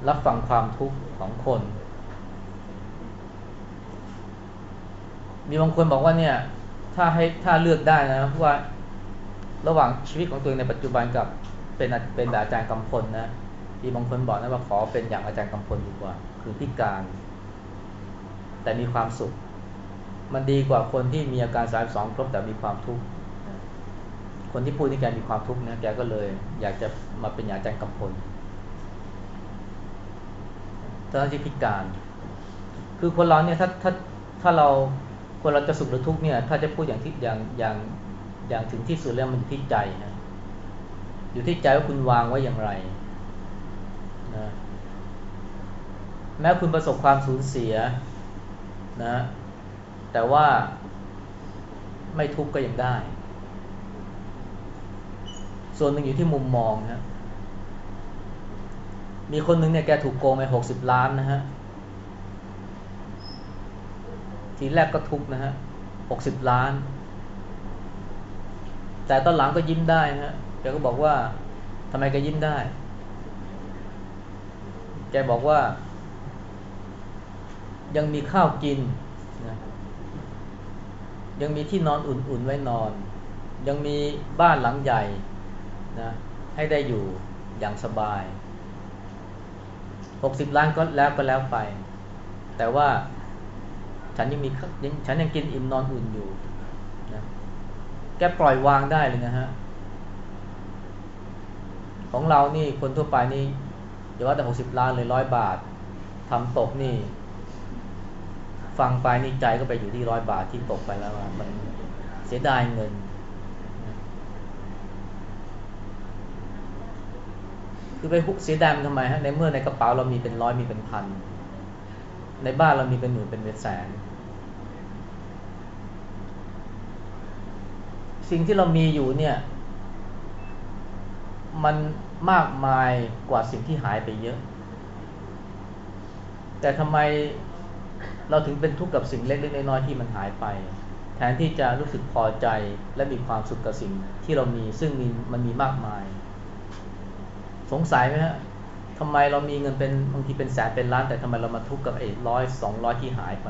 รับฟังความทุกข์ของคน มีบางคนบอกว่าเนี่ย ถ้าให้ถ้าเลือกได้นะเพราะว่าระหว่างชีวิตของตัวเองในปัจจุบันกับเป็นเป็นแบบอาจารย์กำพลนะมีบางคนบอกนะว่าขอเป็นอย่างอาจารย์กำพลดีกว่า คือพิการ แต่มีความสุข มันดีกว่าคนที่มีอาการสายสองครบแต่มีความทุกข์ คนที่พูดนี่แกมีความทุกข์นะแกก็เลย อยากจะมาเป็นอาจารย์กำพลตอนที่พิการ คือคนเราเนี่ยถ้าถ้าถ้าเราคนเราจะสุขหรือทุกข์เนี่ย ถ้าจะพูดอย่างที่อย่างอย่างอย่างถึงที่สุดแล้วมันอยู่ที่ใจนะอยู่ที่ใจว่าคุณวางไว้อย่างไรนะแม้คุณประสบความสูญเสียนะแต่ว่าไม่ทุกข์ก็ยังได้ ส่วนหนึ่งอยู่ที่มุมมองนะมีคนหนึ่งเนี่ยแกถูกโกงไปหกสิบล้านนะฮะ ทีแรกก็ทุกนะฮะหกสิบล้าน แต่ตอนหลังก็ยิ้มได้นะฮะแกก็บอกว่าทำไมแกยิ้มได้ แกบอกว่า ยังมีข้าวกินนะยังมีที่นอนอุ่นๆไว้นอน ยังมีบ้านหลังใหญ่ นะให้ได้อยู่อย่างสบายหกสิบล้านก็แล้วก็แล้วไป แต่ว่าฉันยังมีฉันยังกินอิ่มนอนอุ่นอยู่นะแกปล่อยวางได้เลยนะฮะ ของเรานี่คนทั่วไปนี่อย่าว่าแต่หกสิบล้านเลยร้อยบาททำตกนี่ ฟังไปนี่ใจก็ไปอยู่ที่ร้อยบาทที่ตกไปแล้วมันเสียดายเงิน คือไปเสียดายมันทำไมฮะในเมื่อในกระเป๋าเรามีเป็นร้อยมีเป็นพันในบ้านเรามีเป็นหมื่นเป็นเป็นแสน สิ่งที่เรามีอยู่เนี่ย มันมากมายกว่าสิ่งที่หายไปเยอะ แต่ทำไมเราถึงเป็นทุกข์กับสิ่งเล็กๆน้อยๆที่มันหายไป แทนที่จะรู้สึกพอใจและมีความสุขกับสิ่งที่เรามี ซึ่งมีมันมีมากมาย สงสัยไหมฮะทำไมเรามีเงินเป็นบางทีเป็นแสนเป็นล้าน แต่ทำไมเรามาทุกข์กับไอ้ร้อยสองร้อยที่หายไป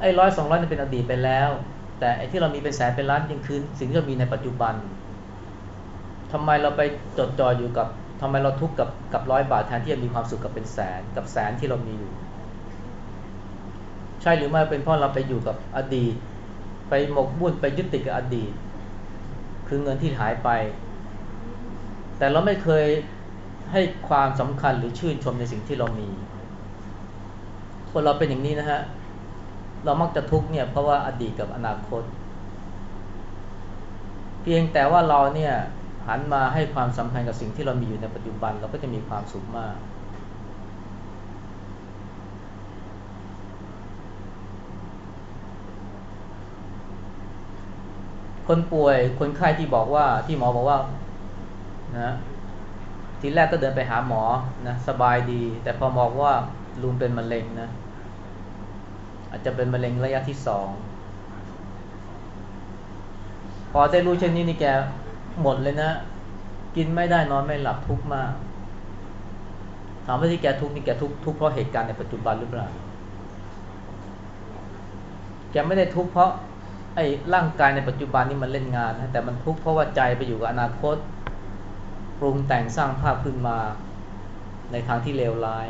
ไอ้ร้อยสองร้อยนี่เป็นอดีตไปแล้ว แต่ไอ้ที่เรามีเป็นแสนเป็นล้านยังคือสิ่งที่เรามีในปัจจุบันทำไมเราไปจดจ่ออยู่กับทำไมเราทุกข์กับกับร้อยบาทแทนที่จะมีความสุขกับเป็นแสนกับแสนที่เรามีอยู่ ใช่หรือไม่เป็นเพราะเราไปอยู่กับอดีต ไปหมกมุ่นไปยึดติดกับอดีต คือเงินที่หายไป แต่เราไม่เคยให้ความสำคัญหรือชื่นชมในสิ่งที่เรามี คนเราเป็นอย่างนี้นะฮะ เรามักจะทุกข์เนี่ยเพราะว่าอดีตกับอนาคต เพียงแต่ว่าเราเนี่ยหันมาให้ความสำคัญกับสิ่งที่เรามีอยู่ในปัจจุบัน เราก็จะมีความสุขมาก คนป่วยคนไข้ที่บอกว่าที่หมอบอกว่านะทีแรกก็เดินไปหาหมอนะสบายดี แต่พอบอกว่าลุงเป็นมะเร็งนะ อาจจะเป็นมะเร็งระยะที่สองพอได้รู้เช่นนี้นี่แกหมดเลยนะ กินไม่ได้นอนไม่หลับทุกข์มากถามว่าที่แกทุกข์นี่แกทุกข์ทุกข์เพราะเหตุการณ์ในปัจจุบันหรือเปล่าแกไม่ได้ทุกข์เพราะ ไอ้ร่างกายในปัจจุบันนี่มันเล่นงานนะแต่มันทุกข์เพราะว่าใจไปอยู่กับอนาคตปรุงแต่งสร้างภาพขึ้นมาในทางที่เลวร้าย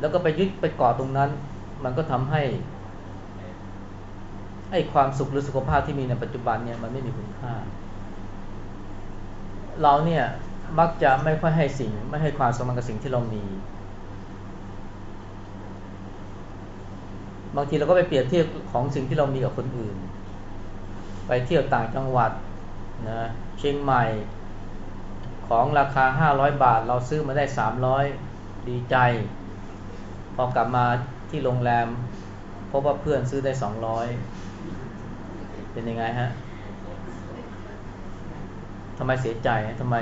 แล้วก็ไปยึดไปเกาะตรงนั้น มันก็ทำให้ไอ้ความสุขหรือสุขภาพที่มีในปัจจุบันเนี่ยมันไม่มีคุณค่า เราเนี่ยมักจะไม่ค่อยให้สิ่งไม่ให้ความสำคัญกับสิ่งที่เรามี บางทีเราก็ไปเปรียบเทียบของสิ่งที่เรามีกับคนอื่น ไปเที่ยวต่างจังหวัดนะเชียงใหม่ ของราคาห้าร้อยบาท เราซื้อมาได้สามร้อยดีใจ พอกลับมาที่โรงแรมพบว่าเพื่อนซื้อได้สองร้อยเป็นยังไงฮะทำไมเสียใจทำไม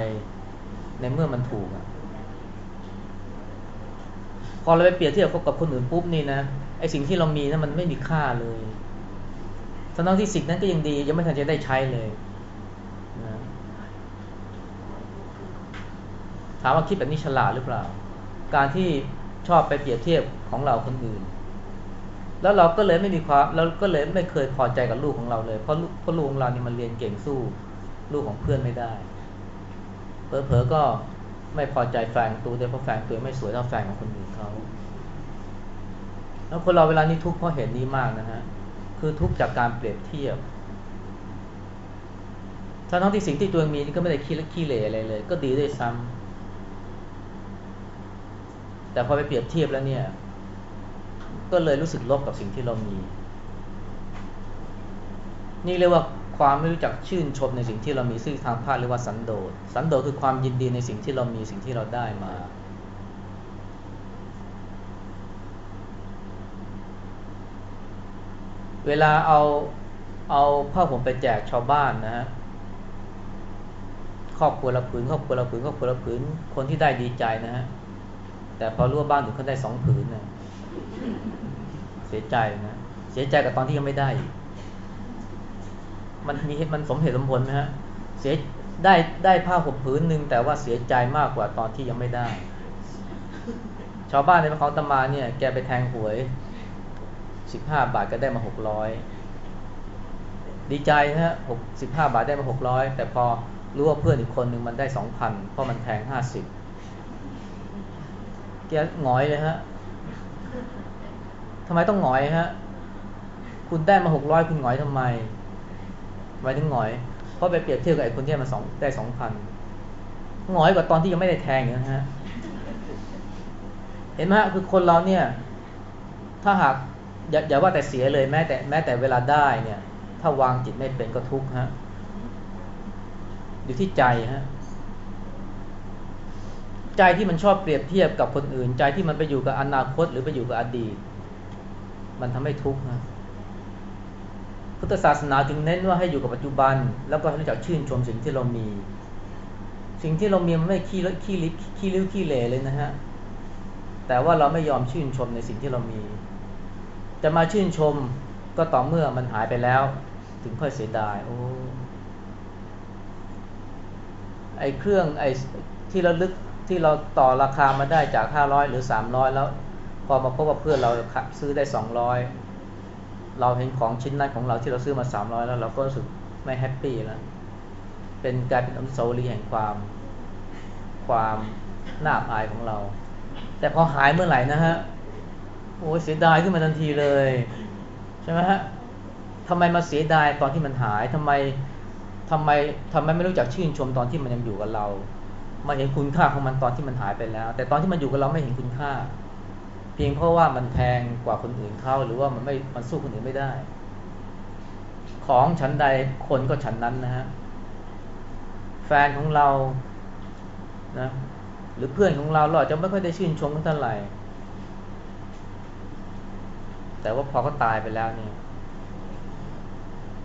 ในเมื่อมันถูกอะพอเราไปเปรียบเทียบกับคนอื่นปุ๊บนี่นะ ไอสิ่งที่เรามีนะั้นมันไม่มีค่าเลยทั้งที่สิ่งนั้นก็ยังดี ยังไม่ทันจะได้ใช้เลยนะถามว่าคิดแบบนี้ฉลาดหรือเปล่า การที่ชอบไปเปรียบเทียบของเราคนอื่น แล้วเราก็เลยไม่มีความเราก็เลยไม่เคยพอใจกับลูกของเราเลย เพราะเพราะลูกของเรานี่มันเรียนเก่งสู้ ลูกของเพื่อนไม่ได้เผลอๆก็ไม่พอใจแฟนตัวเดียวเพราะแฟนตัวไม่สวยเท่าแฟนของคนอื่นเขา แล้วคนเราเวลานี้ทุกข์เพราะเหตุนี้มากนะฮะ คือทุกข์จากการเปรียบเทียบทั้งที่สิ่งที่ตัวเองมีนี่ก็ไม่ได้ขี้ละขี้เหร่อะไรเลย ก็ดีด้วยซ้ำแต่พอไปเปรียบเทียบแล้วเนี่ย ก็เลยรู้สึกลบกับสิ่งที่เรามี นี่เรียกว่าความไม่รู้จักชื่นชมในสิ่งที่เรามีซึ่งทางภาคเรียกว่าสันโดษ สันโดษคือความยินดีในสิ่งที่เรามีสิ่งที่เราได้มา เวลาเอาเอาผ้าผมไปแจกชาวบ้านนะฮะครอบครัวละผืนครอบครัวละผืนครอบครัวละผืนคนที่ได้ดีใจนะฮะแต่พอรู้ว่าบ้านถึงเขาได้สองผืนเนะเสียใจนะเสียใจกับตอนที่ยังไม่ได้ มันมีมันสมเหตุสมผลไหมฮะเสียได้ได้ผ้าห่มผืนหนึ่งแต่ว่าเสียใจมากกว่าตอนที่ยังไม่ได้ ชาวบ้านในมเขาตมาเนี่ย แกไปแทงหวย สิบห้าบาทก็ได้มาหกร้อยดีใจฮะหกสิบห้าบาทได้มาหกร้อยแต่พอรู้ว่าเพื่อนอีกคนหนึ่งมันได้สองพันเพราะมันแทงห้าสิบแกหงอยเลยฮะทำไมต้องหงอยฮะ คุณได้มาหกร้อยคุณหงอยทำไมหมายถึงหงอย เพราะไปเปรียบเทียบกับไอ้คนที่มาสองได้สองพันหงอยกว่าตอนที่ยังไม่ได้แทงอยู่นะฮะ เห็นไหมฮะคือคนเราเนี่ย ถ้าหาก อย่าอย่าว่าแต่เสียเลยแม้แต่แม้แต่เวลาได้เนี่ย ถ้าวางจิตไม่เป็นก็ทุกข์ฮะอยู่ที่ใจฮะใจที่มันชอบเปรียบเทียบกับคนอื่น ใจที่มันไปอยู่กับอนาคต หรือไปอยู่กับอดีต มันทำให้ทุกข์นะพุทธศาสนาจึงเน้นว่าให้อยู่กับปัจจุบัน แล้วก็ให้รู้จักชื่นชมสิ่งที่เรามี สิ่งที่เรามีมันไม่ขี้ขี้ลิขี้ริ้วขี้เหร่เลยนะฮะแต่ว่าเราไม่ยอมชื่นชมในสิ่งที่เรามี จะมาชื่นชมก็ต่อเมื่อมันหายไปแล้ว ถึงค่อยเสียดายโอ้ไอเครื่องไอที่เราลึกที่เราต่อราคามาได้จากห้าร้อยหรือสามร้อยแล้ว พอมาพบว่าเพื่อนเราซื้อได้สองร้อยเราเห็นของชิ้นนั้นของเราที่เราซื้อมาสามร้อยแล้วเราก็รู้สึกไม่แฮปปี้แล้วเป็นกลายเป็นอนุสาวรีย์แห่งความ ความน่าอายของเรา แต่พอหายเมื่อไหร่นะฮะ โอ้เสียดายขึ้นมาทันทีเลยใช่ไหมฮะทำไมมาเสียดายตอนที่มันหายทำไมทำไมทำไมไม่รู้จักชื่นชมตอนที่มันยังอยู่กับเรามาเห็นคุณค่าของมันตอนที่มันหายไปแล้ว แต่ตอนที่มันอยู่กับเราไม่เห็นคุณค่า เพียงเพราะว่ามันแพงกว่าคนอื่นเขาหรือว่ามันไม่มันสู้คนอื่นไม่ได้ ของชั้นใดคนก็ชั้นนั้นนะฮะแฟนของเรานะหรือเพื่อนของเราเราจะไม่ค่อยได้ชื่นชมกันเท่าไหร่ แต่ว่าพอเขาตายไปแล้วเนี่ย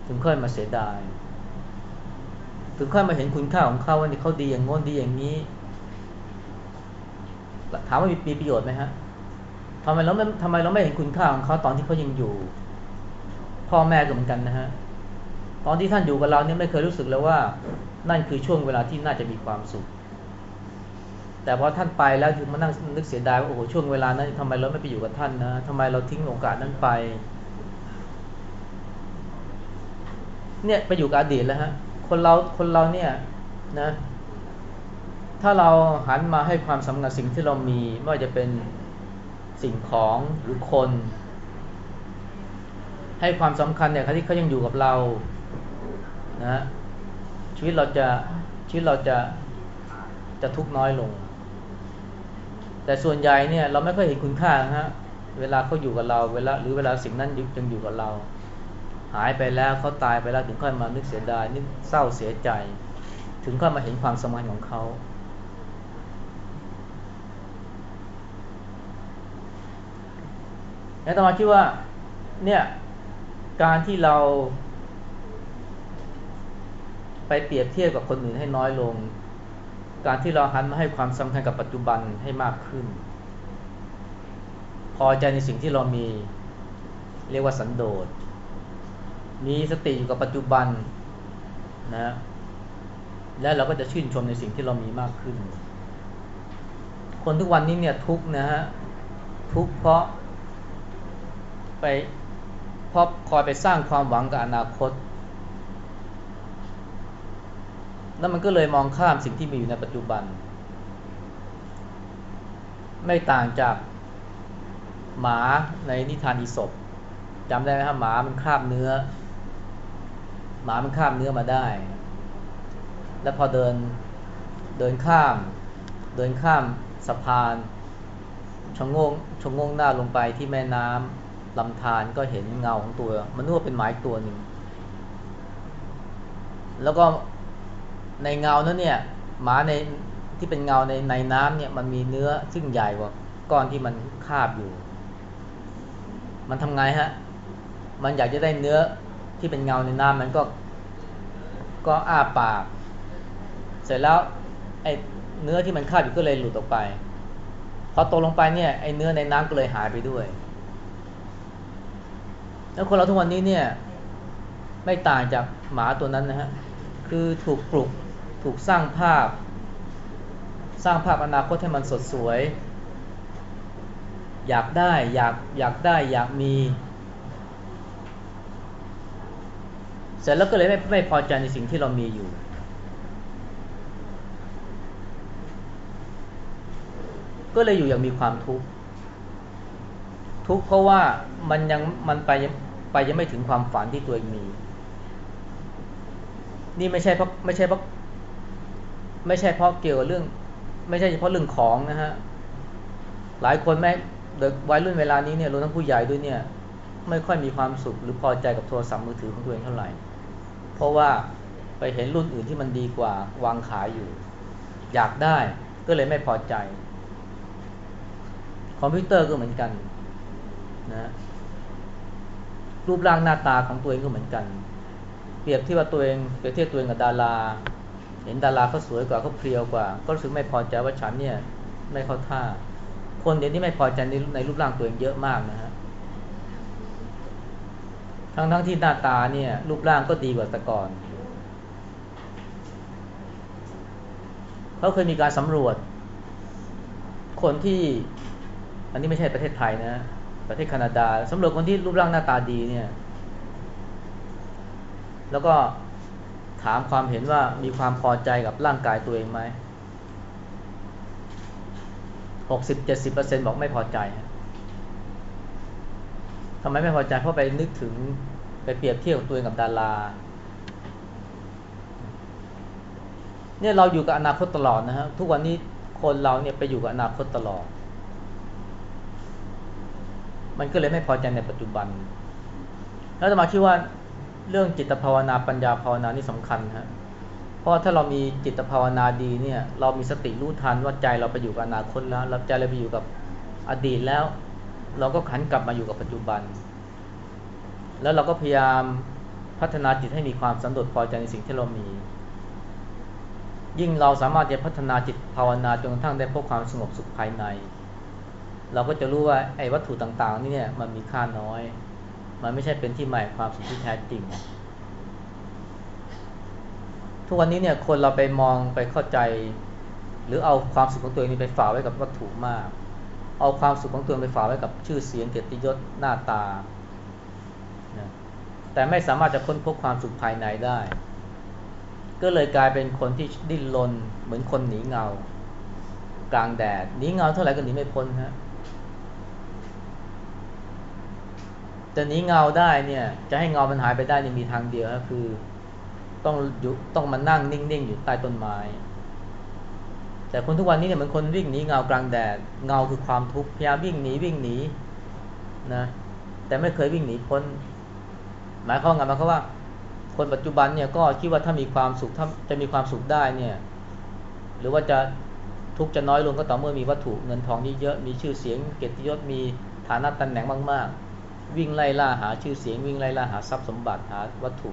ถึงค่อยมาเสียดาย ถึงค่อยมาเห็นคุณค่าของเขาว่านี่เขาดีอย่างงน้นดีอย่างนี้ ถามว่ามีประโยชน์ไหมฮะทำไมเราไม่ทำไมเราไม่เห็นคุณค่าของเขาตอนที่เขายังอยู่ พ่อแม่ก็เหมือนกันนะฮะตอนที่ท่านอยู่กับเราเนี่ยไม่เคยรู้สึกเลยว่า นั่นคือช่วงเวลาที่น่าจะมีความสุข แต่พอท่านไปแล้วถึงมานั่งนึกเสียดายว่าโอ้โหช่วงเวลานั้นทำไมเราไม่ไปอยู่กับท่านนะทำไมเราทิ้งโอกาสนั้นไป เนี่ยไปอยู่กับอดีตแล้วฮะคนเราคนเราเนี่ยนะ ถ้าเราหันมาให้ความสำคัญสิ่งที่เรามีไม่ว่าจะเป็นสิ่งของหรือคน ให้ความสำคัญเนี่ยที่เขายังอยู่กับเรานะชีวิตเราจะชีวิตเราจะจะทุกข์น้อยลง แต่ส่วนใหญ่เนี่ยเราไม่ค่อยเห็นคุณค่าฮะเวลาเขาอยู่กับเราเวลาหรือเวลาสิ่งนั้นยังอยู่กับเรา หายไปแล้วเขาตายไปแล้วถึงค่อยมานึกเสียดายนึกเศร้าเสียใจ ถึงค่อยมาเห็นความสำคัญของเขาแล้วตมาคิดว่าเนี่ยการที่เรา ไปเปรียบเทียบกับคนอื่นให้น้อยลง การที่เราหันมาให้ความสำคัญกับปัจจุบันให้มากขึ้น พอใจในสิ่งที่เรามีเรียกว่าสันโดษ มีสติอยู่กับปัจจุบันนะและเราก็จะชื่นชมในสิ่งที่เรามีมากขึ้น คนทุกวันนี้เนี่ยทุกนะฮะทุกเพราะไปเพราะคอยไปสร้างความหวังกับอนาคต แล้วมันก็เลยมองข้ามสิ่งที่มีอยู่ในปัจจุบัน ไม่ต่างจากหมาในนิทานอีศบจำได้ไหมครับหมามันคาบเนื้อ หมามันคาบเนื้อมาได้ แล้วพอเดินเดินข้าม เดินข้ามสะพานชงงงชงงงหน้าลงไปที่แม่น้ำลำธารก็เห็นเงาของตัว มันนึกว่าเป็นหมายตัวหนึ่งแล้วก็ ในเงานั้นเนี่ยหมาในที่เป็นเงาในในน้ำเนี่ยมันมีเนื้อซึ่งใหญ่กว่าก้อนที่มันคาบอยู่ มันทำไงฮะ มันอยากจะได้เนื้อที่เป็นเงาในน้ำมันก็ก็อ้าปาก เสร็จแล้วไอ้เนื้อที่มันคาบอยู่ก็เลยหลุดออกไป พอตกลงไปเนี่ยไอ้เนื้อในน้ำก็เลยหายไปด้วย แล้วคนเราทุกวันนี้เนี่ยไม่ต่างจากหมาตัวนั้นนะฮะ คือถูกปลุก ถูกสร้างภาพ สร้างภาพอนาคตให้มันสดสวย อยากได้อยากอยากได้อยากมี เสร็จแล้วก็เลยไม่ไม่พอใจในสิ่งที่เรามีอยู่ ก็เลยอยู่อย่างมีความทุกข์ทุกข์เพราะว่ามันยังมันไปไปยังไม่ถึงความฝันที่ตัวเองมี นี่ไม่ใช่เพราะไม่ใช่เพราะ ไม่ใช่เพราะเกี่ยวกับเรื่อง ไม่ใช่เฉพาะเรื่องของนะฮะหลายคนแม้เด็กวัยรุ่นเวลานี้เนี่ยรวมทั้งผู้ใหญ่ด้วยเนี่ย ไม่ค่อยมีความสุขหรือพอใจกับโทรศัพท์มือถือของตัวเองเท่าไหร่ เพราะว่าไปเห็นรุ่นอื่นที่มันดีกว่าวางขายอยู่ อยากได้ก็เลยไม่พอใจ คอมพิวเตอร์ก็เหมือนกันนะรูปร่างหน้าตาของตัวเองก็เหมือนกัน เปรียบที่ว่าตัวเองเปรียบเทียบตัวเองกับดารา เห็นดาราเขาสวยกว่าเขาเพรียวกว่า ก็รู้สึกไม่พอใจว่าฉันเนี่ยไม่เข้าท่า คนเดี๋ยวนี้ไม่พอใจในในรูปร่างตัวเองเยอะมากนะฮะทั้งทั้งที่หน้าตาเนี่ย รูปร่างก็ดีกว่าแต่ก่อนเขาเคยมีการสำรวจ คนที่ อันนี้ไม่ใช่ประเทศไทยนะ ประเทศแคนาดาสำรวจคนที่รูปร่างหน้าตาดีเนี่ย แล้วก็ ถามความเห็นว่ามีความพอใจกับร่างกายตัวเองไหมหกสิบเจ็ดสิบเปอร์เซ็นบอกไม่พอใจทำไมไม่พอใจเพราะไปนึกถึงไปเปรียบเทียบตัวเองกับดาราเนี่ยเราอยู่กับอนาคตตลอดนะฮะทุกวันนี้คนเราเนี่ยไปอยู่กับอนาคตตลอด มันก็เลยไม่พอใจในปัจจุบัน แล้วจะมาคิดว่า เรื่องจิตภาวนาปัญญาภาวนานี่สำคัญฮะเพราะถ้าเรามีจิตภาวนาดีเนี่ย เรามีสติรู้ทันว่าใจเราไปอยู่กับอนาคตแล้วรับใจเราไปอยู่กับอดีตแล้ว เราก็ขันกลับมาอยู่กับปัจจุบัน แล้วเราก็พยายามพัฒนาจิตให้มีความสันโดษพอใจในสิ่งที่เรามี ยิ่งเราสามารถจะพัฒนาจิตภาวนาจนกระทั่งได้พบความสงบสุขภายใน เราก็จะรู้ว่าไอ้วัตถุต่างๆนี่เนี่ยมันมีค่าน้อย มันไม่ใช่เป็นที่หมายความสุขที่แท้จริง ทุกวันนี้เนี่ยคนเราไปมองไปเข้าใจ หรือเอาความสุขของตัวเองนี่ไปฝากไว้กับวัตถุมาก เอาความสุขของตัวเองไปฝากไว้กับชื่อเสียงเกียรติยศหน้าตาแต่ไม่สามารถจะค้นพบความสุขภายในได้ ก็เลยกลายเป็นคนที่ดิ้นรนเหมือนคนหนีเงา กลางแดดหนีเงาเท่าไหร่ก็หนีไม่พ้นฮะ จะหนีเงาได้เนี่ย จะให้เงามันหายไปได้นี่มีทางเดียวก็คือ ต้องอยู่ต้องมานั่งนิ่งๆอยู่ใต้ต้นไม้ แต่คนทุกวันนี้เนี่ยเหมือนคนวิ่งหนีเงากลางแดดเงาคือความทุกข์พยายามวิ่งหนีวิ่งหนีนะแต่ไม่เคยวิ่งหนีพ้น หมายความไงหมายความว่า คนปัจจุบันเนี่ยก็คิดว่าถ้ามีความสุขถ้าจะมีความสุขได้เนี่ย หรือว่าจะทุกข์จะน้อยลงก็ต่อเมื่อมีวัตถุเงินทองเยอะๆมีชื่อเสียงเกียรติยศมีฐานะตำแหน่งมากๆ วิ่งไล่ล่าหาชื่อเสียงวิ่งไล่ล่าหาทรัพย์สมบัติหาวัตถุ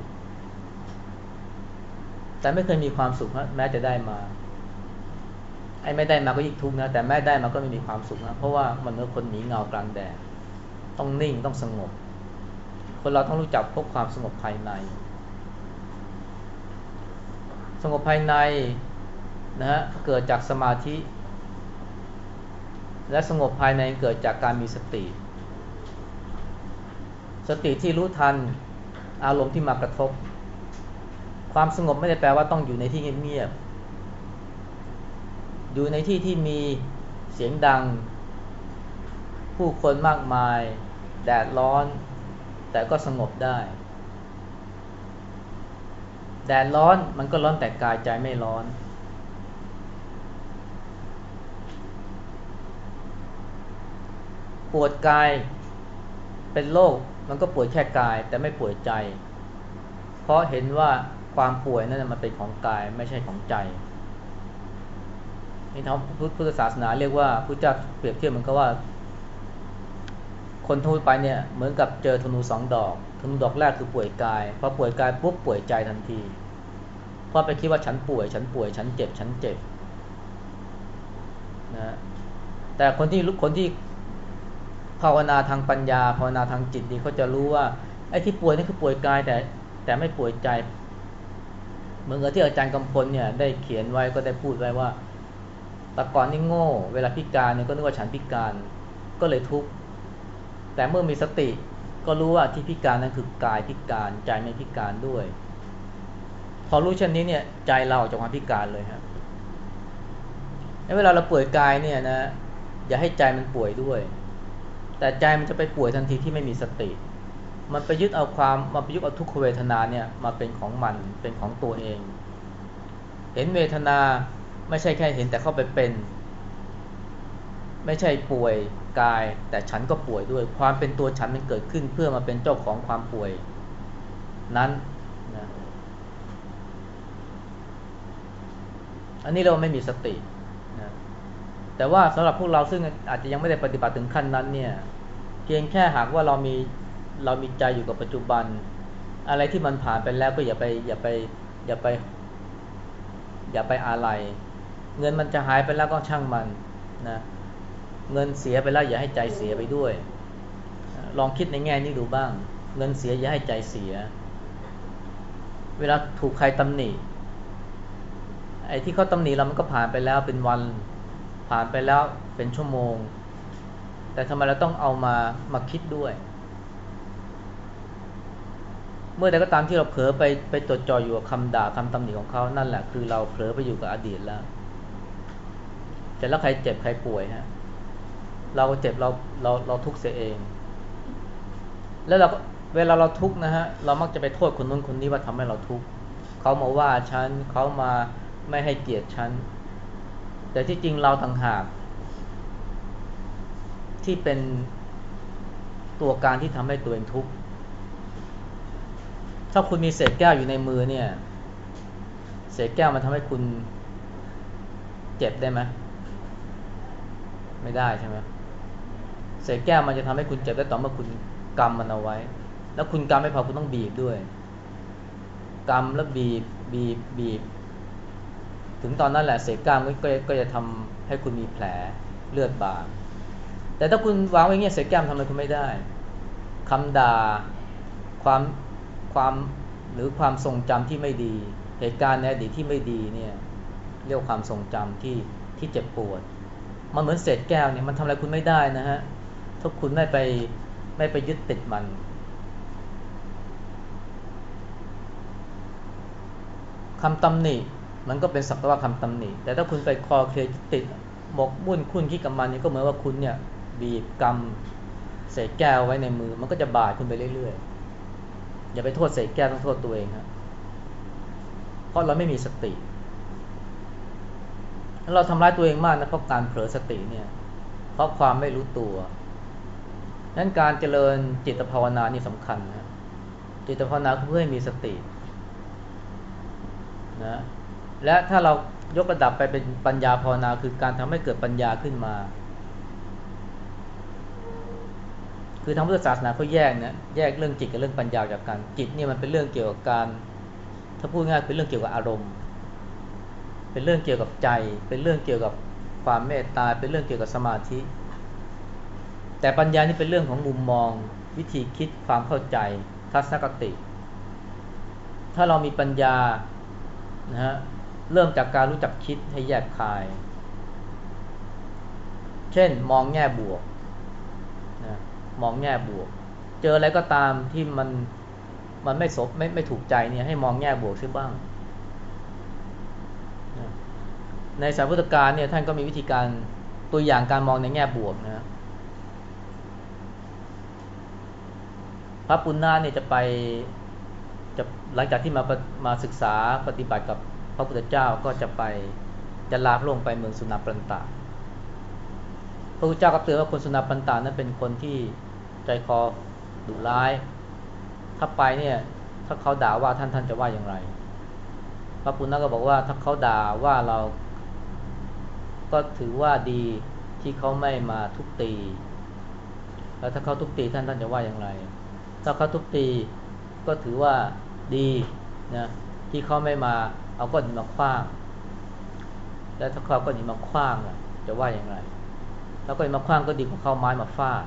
แต่ไม่เคยมีความสุขนะแม้จะได้มาไอ้ไม่ได้มาก็ยิ่งทุกข์นะแต่แม้ได้มาก็ไม่มีความสุขนะเพราะว่ามันเหมือนคนหนีเงากลางแดดต้องนิ่งต้องสงบ คนเราต้องรู้จักพบความสงบภายใน สงบภายในนะฮะเกิดจากสมาธิ และสงบภายในเกิดจากการมีสติ สติที่รู้ทันอารมณ์ที่มากระทบ ความสงบไม่ได้แปลว่าต้องอยู่ในที่เงียบๆอยู่ในที่ที่มีเสียงดัง ผู้คนมากมาย แดดร้อน แต่ก็สงบได้ แดดร้อนมันก็ร้อนแต่กายใจไม่ร้อนปวดกายเป็นโรค มันก็ป่วยแค่กายแต่ไม่ป่วยใจ เพราะเห็นว่าความป่วยนั้นมันเป็นของกายไม่ใช่ของใจนี่ทางพุทธศาสนาเรียกว่าพุทธเจ้าเปรียบเทียบมันก็ว่า คนทั่วไปเนี่ยเหมือนกับเจอธนูสองดอกธนูดอกแรกคือป่วยกายพอป่วยกายปุ๊บป่วยใจทันทีเพราะไปคิดว่าฉันป่วย ฉันป่วย ฉันเจ็บ ฉันเจ็บนะแต่คนที่คนที่ ภาวนาทางปัญญา ภาวนาทางจิตดีเขาจะรู้ว่าไอ้ที่ป่วยนี่คือป่วยกายแต่แต่ไม่ป่วยใจ เหมือนกับที่อาจารย์กำพลเนี่ยได้เขียนไว้ก็ได้พูดไว้ว่าแต่ก่อนนี่โง่ เวลาพิการเนี่ยก็นึกว่าฉันพิการก็เลยทุกข์แต่เมื่อมีสติก็รู้ว่าที่พิการนั้นคือกายพิการใจไม่พิการด้วย พอรู้เช่นนี้เนี่ยใจเราจะความพิการเลยครับเวลาเราป่วยกายเนี่ยนะอย่าให้ใจมันป่วยด้วย แต่ใจมันจะไปป่วยทันทีที่ไม่มีสติ มันไปยึดเอาความมาไปยึดเอาทุกขเวทนาเนี่ยมาเป็นของมันเป็นของตัวเอง เห็นเวทนาไม่ใช่แค่เห็นแต่เข้าไปเป็น ไม่ใช่ป่วยกาย แต่ฉันก็ป่วยด้วย ความเป็นตัวฉันมันเกิดขึ้นเพื่อมาเป็นเจ้าของความป่วย นั้นนะอันนี้เราไม่มีสตินะแต่ว่าสำหรับพวกเราซึ่งอาจจะยังไม่ได้ปฏิบัติถึงขั้นนั้นเนี่ย พียงแค่หากว่าเรามีเรามีใจอยู่กับปัจจุบัน อะไรที่มันผ่านไปแล้วก็อย่าไปอย่าไปอย่าไป อย่าไปอะไร เงินมันจะหายไปแล้วก็ช่างมันนะเงินเสียไปแล้วอย่าให้ใจเสียไปด้วย ลองคิดในแง่นี้ดูบ้าง เงินเสียอย่าให้ใจเสีย เวลาถูกใครตำหนิไอ้ที่เขาตำหนิเรามันก็ผ่านไปแล้วเป็นวัน ผ่านไปแล้วเป็นชั่วโมง แต่ทำไมเราต้องเอามามาคิดด้วย เมื่อใดก็ตามที่เราเผลอไปไปจดจ่ออยู่กับคำด่าคำตำหนิของเขานั่นแหละ คือเราเผลอไปอยู่กับอดีตแล้วแต่แล้วใครเจ็บใครป่วยฮะเราเจ็บเราเราเราทุกข์เสียเอง แล้วเราเวลาเราทุกข์นะฮะเรามักจะไปโทษคนนู้นคนนี้ว่าทำให้เราทุกข์เขามาว่าฉันเขามาไม่ให้เกียรติฉันแต่ที่จริงเราต่างหาก ที่เป็นตัวการที่ทำให้ตัวเองทุกข์ ถ้าคุณมีเศษแก้วอยู่ในมือเนี่ย เศษแก้วมันทำให้คุณเจ็บได้ไหมไม่ได้ใช่ไหมเศษแก้วมันจะทำให้คุณเจ็บได้ต่อเมื่อคุณกำมันเอาไว้ แล้วคุณกำไม่พอคุณต้องบีบด้วยกำแล้วบีบบีบบีบ ถึงตอนนั้นแหละเศษก้ามก็ก็จะทำให้คุณมีแผลเลือดบาง แต่ถ้าคุณวางไว้เงี้ยเศษแก้มทำอะไรคุณไม่ได้คำด่าความความหรือความทรงจำที่ไม่ดี เหตุการณ์ในอดีตที่ไม่ดีเนี่ยเรียกความทรงจำที่ที่เจ็บปวด มันเหมือนเศษแก้วเนี่ยมันทำอะไรคุณไม่ได้นะฮะถ้าคุณไม่ไปไม่ไปยึดติดมัน คำตำหนิมันก็เป็นสักว่าคำตำหนิแต่ถ้าคุณไปคอเคลียติดหมกมุ่นคุณคิดกับมันนี่ก็เหมือนว่าคุณเนี่ย บีบกำเศษแก้วไว้ในมือ มันก็จะบาดคุณไปเรื่อยๆ อย่าไปโทษเศษแก้วต้องโทษตัวเองครับเพราะเราไม่มีสติ เราทำร้ายตัวเองมากนะเพราะการเผลอสติเนี่ย เพราะความไม่รู้ตัวนั้นการเจริญจิตภาวนานี่สำคัญนะจิตภาวนาเพื่อให้มีสตินะและถ้าเรายกระดับไปเป็นปัญญาภาวนาคือการทำให้เกิดปัญญาขึ้นมา คือทางพุทธศาสนาเขาแยกนะแยกเรื่องจิตกับเรื่องปัญญาจากกัน จิตเนี่ยมันเป็นเรื่องเกี่ยวกับการ ถ้าพูดง่ายเป็นเรื่องเกี่ยวกับอารมณ์ เป็นเรื่องเกี่ยวกับใจ เป็นเรื่องเกี่ยวกับความเมตตา เป็นเรื่องเกี่ยวกับสมาธิ แต่ปัญญานี่เป็นเรื่องของมุมมอง วิธีคิดความเข้าใจ ทัศนคติ ถ้าเรามีปัญญานะฮะเริ่มจากการรู้จักคิดให้แยกคาย เช่นมองแง่บวก มองแง่บวก เจออะไรก็ตามที่มันมันไม่สบไม่ไม่ถูกใจเนี่ยให้มองแง่บวกซิบ้าง ในสายพุทธการเนี่ยท่านก็มีวิธีการตัวอย่างการมองในแง่บวกนะพระปุณณาเนี่ยจะไปจะหลังจากที่มามาศึกษาปฏิบัติกับพระพุทธเจ้าก็จะไปจะลาพลงค์ไปเมืองสุนัปันตา ระพุทธเจ้าก็เตือนว่าคนสุนัปันตานั้นเป็นคนที่ใจคอดุร้าย ถ้าไปเนี่ย ถ้าเขาด่าว่าท่านท่านจะว่าอย่างไร พระปุณณะก็บอกว่าถ้าเขาด่าว่าเรา ก็ถือว่าดีที่เขาไม่มาทุบตี แล้วถ้าเขาทุบตีท่านท่านจะว่าอย่างไร ถ้าเขาทุบตีก็ถือว่าดีนะที่เขาไม่มาเอาก้อนหินมาคว้าง แล้วถ้าเขาก้อนหินมาคว้างจะว่าอย่างไร แล้วก้อนหินมาคว้างก็ดีกว่าเข้าไม้มาฟาด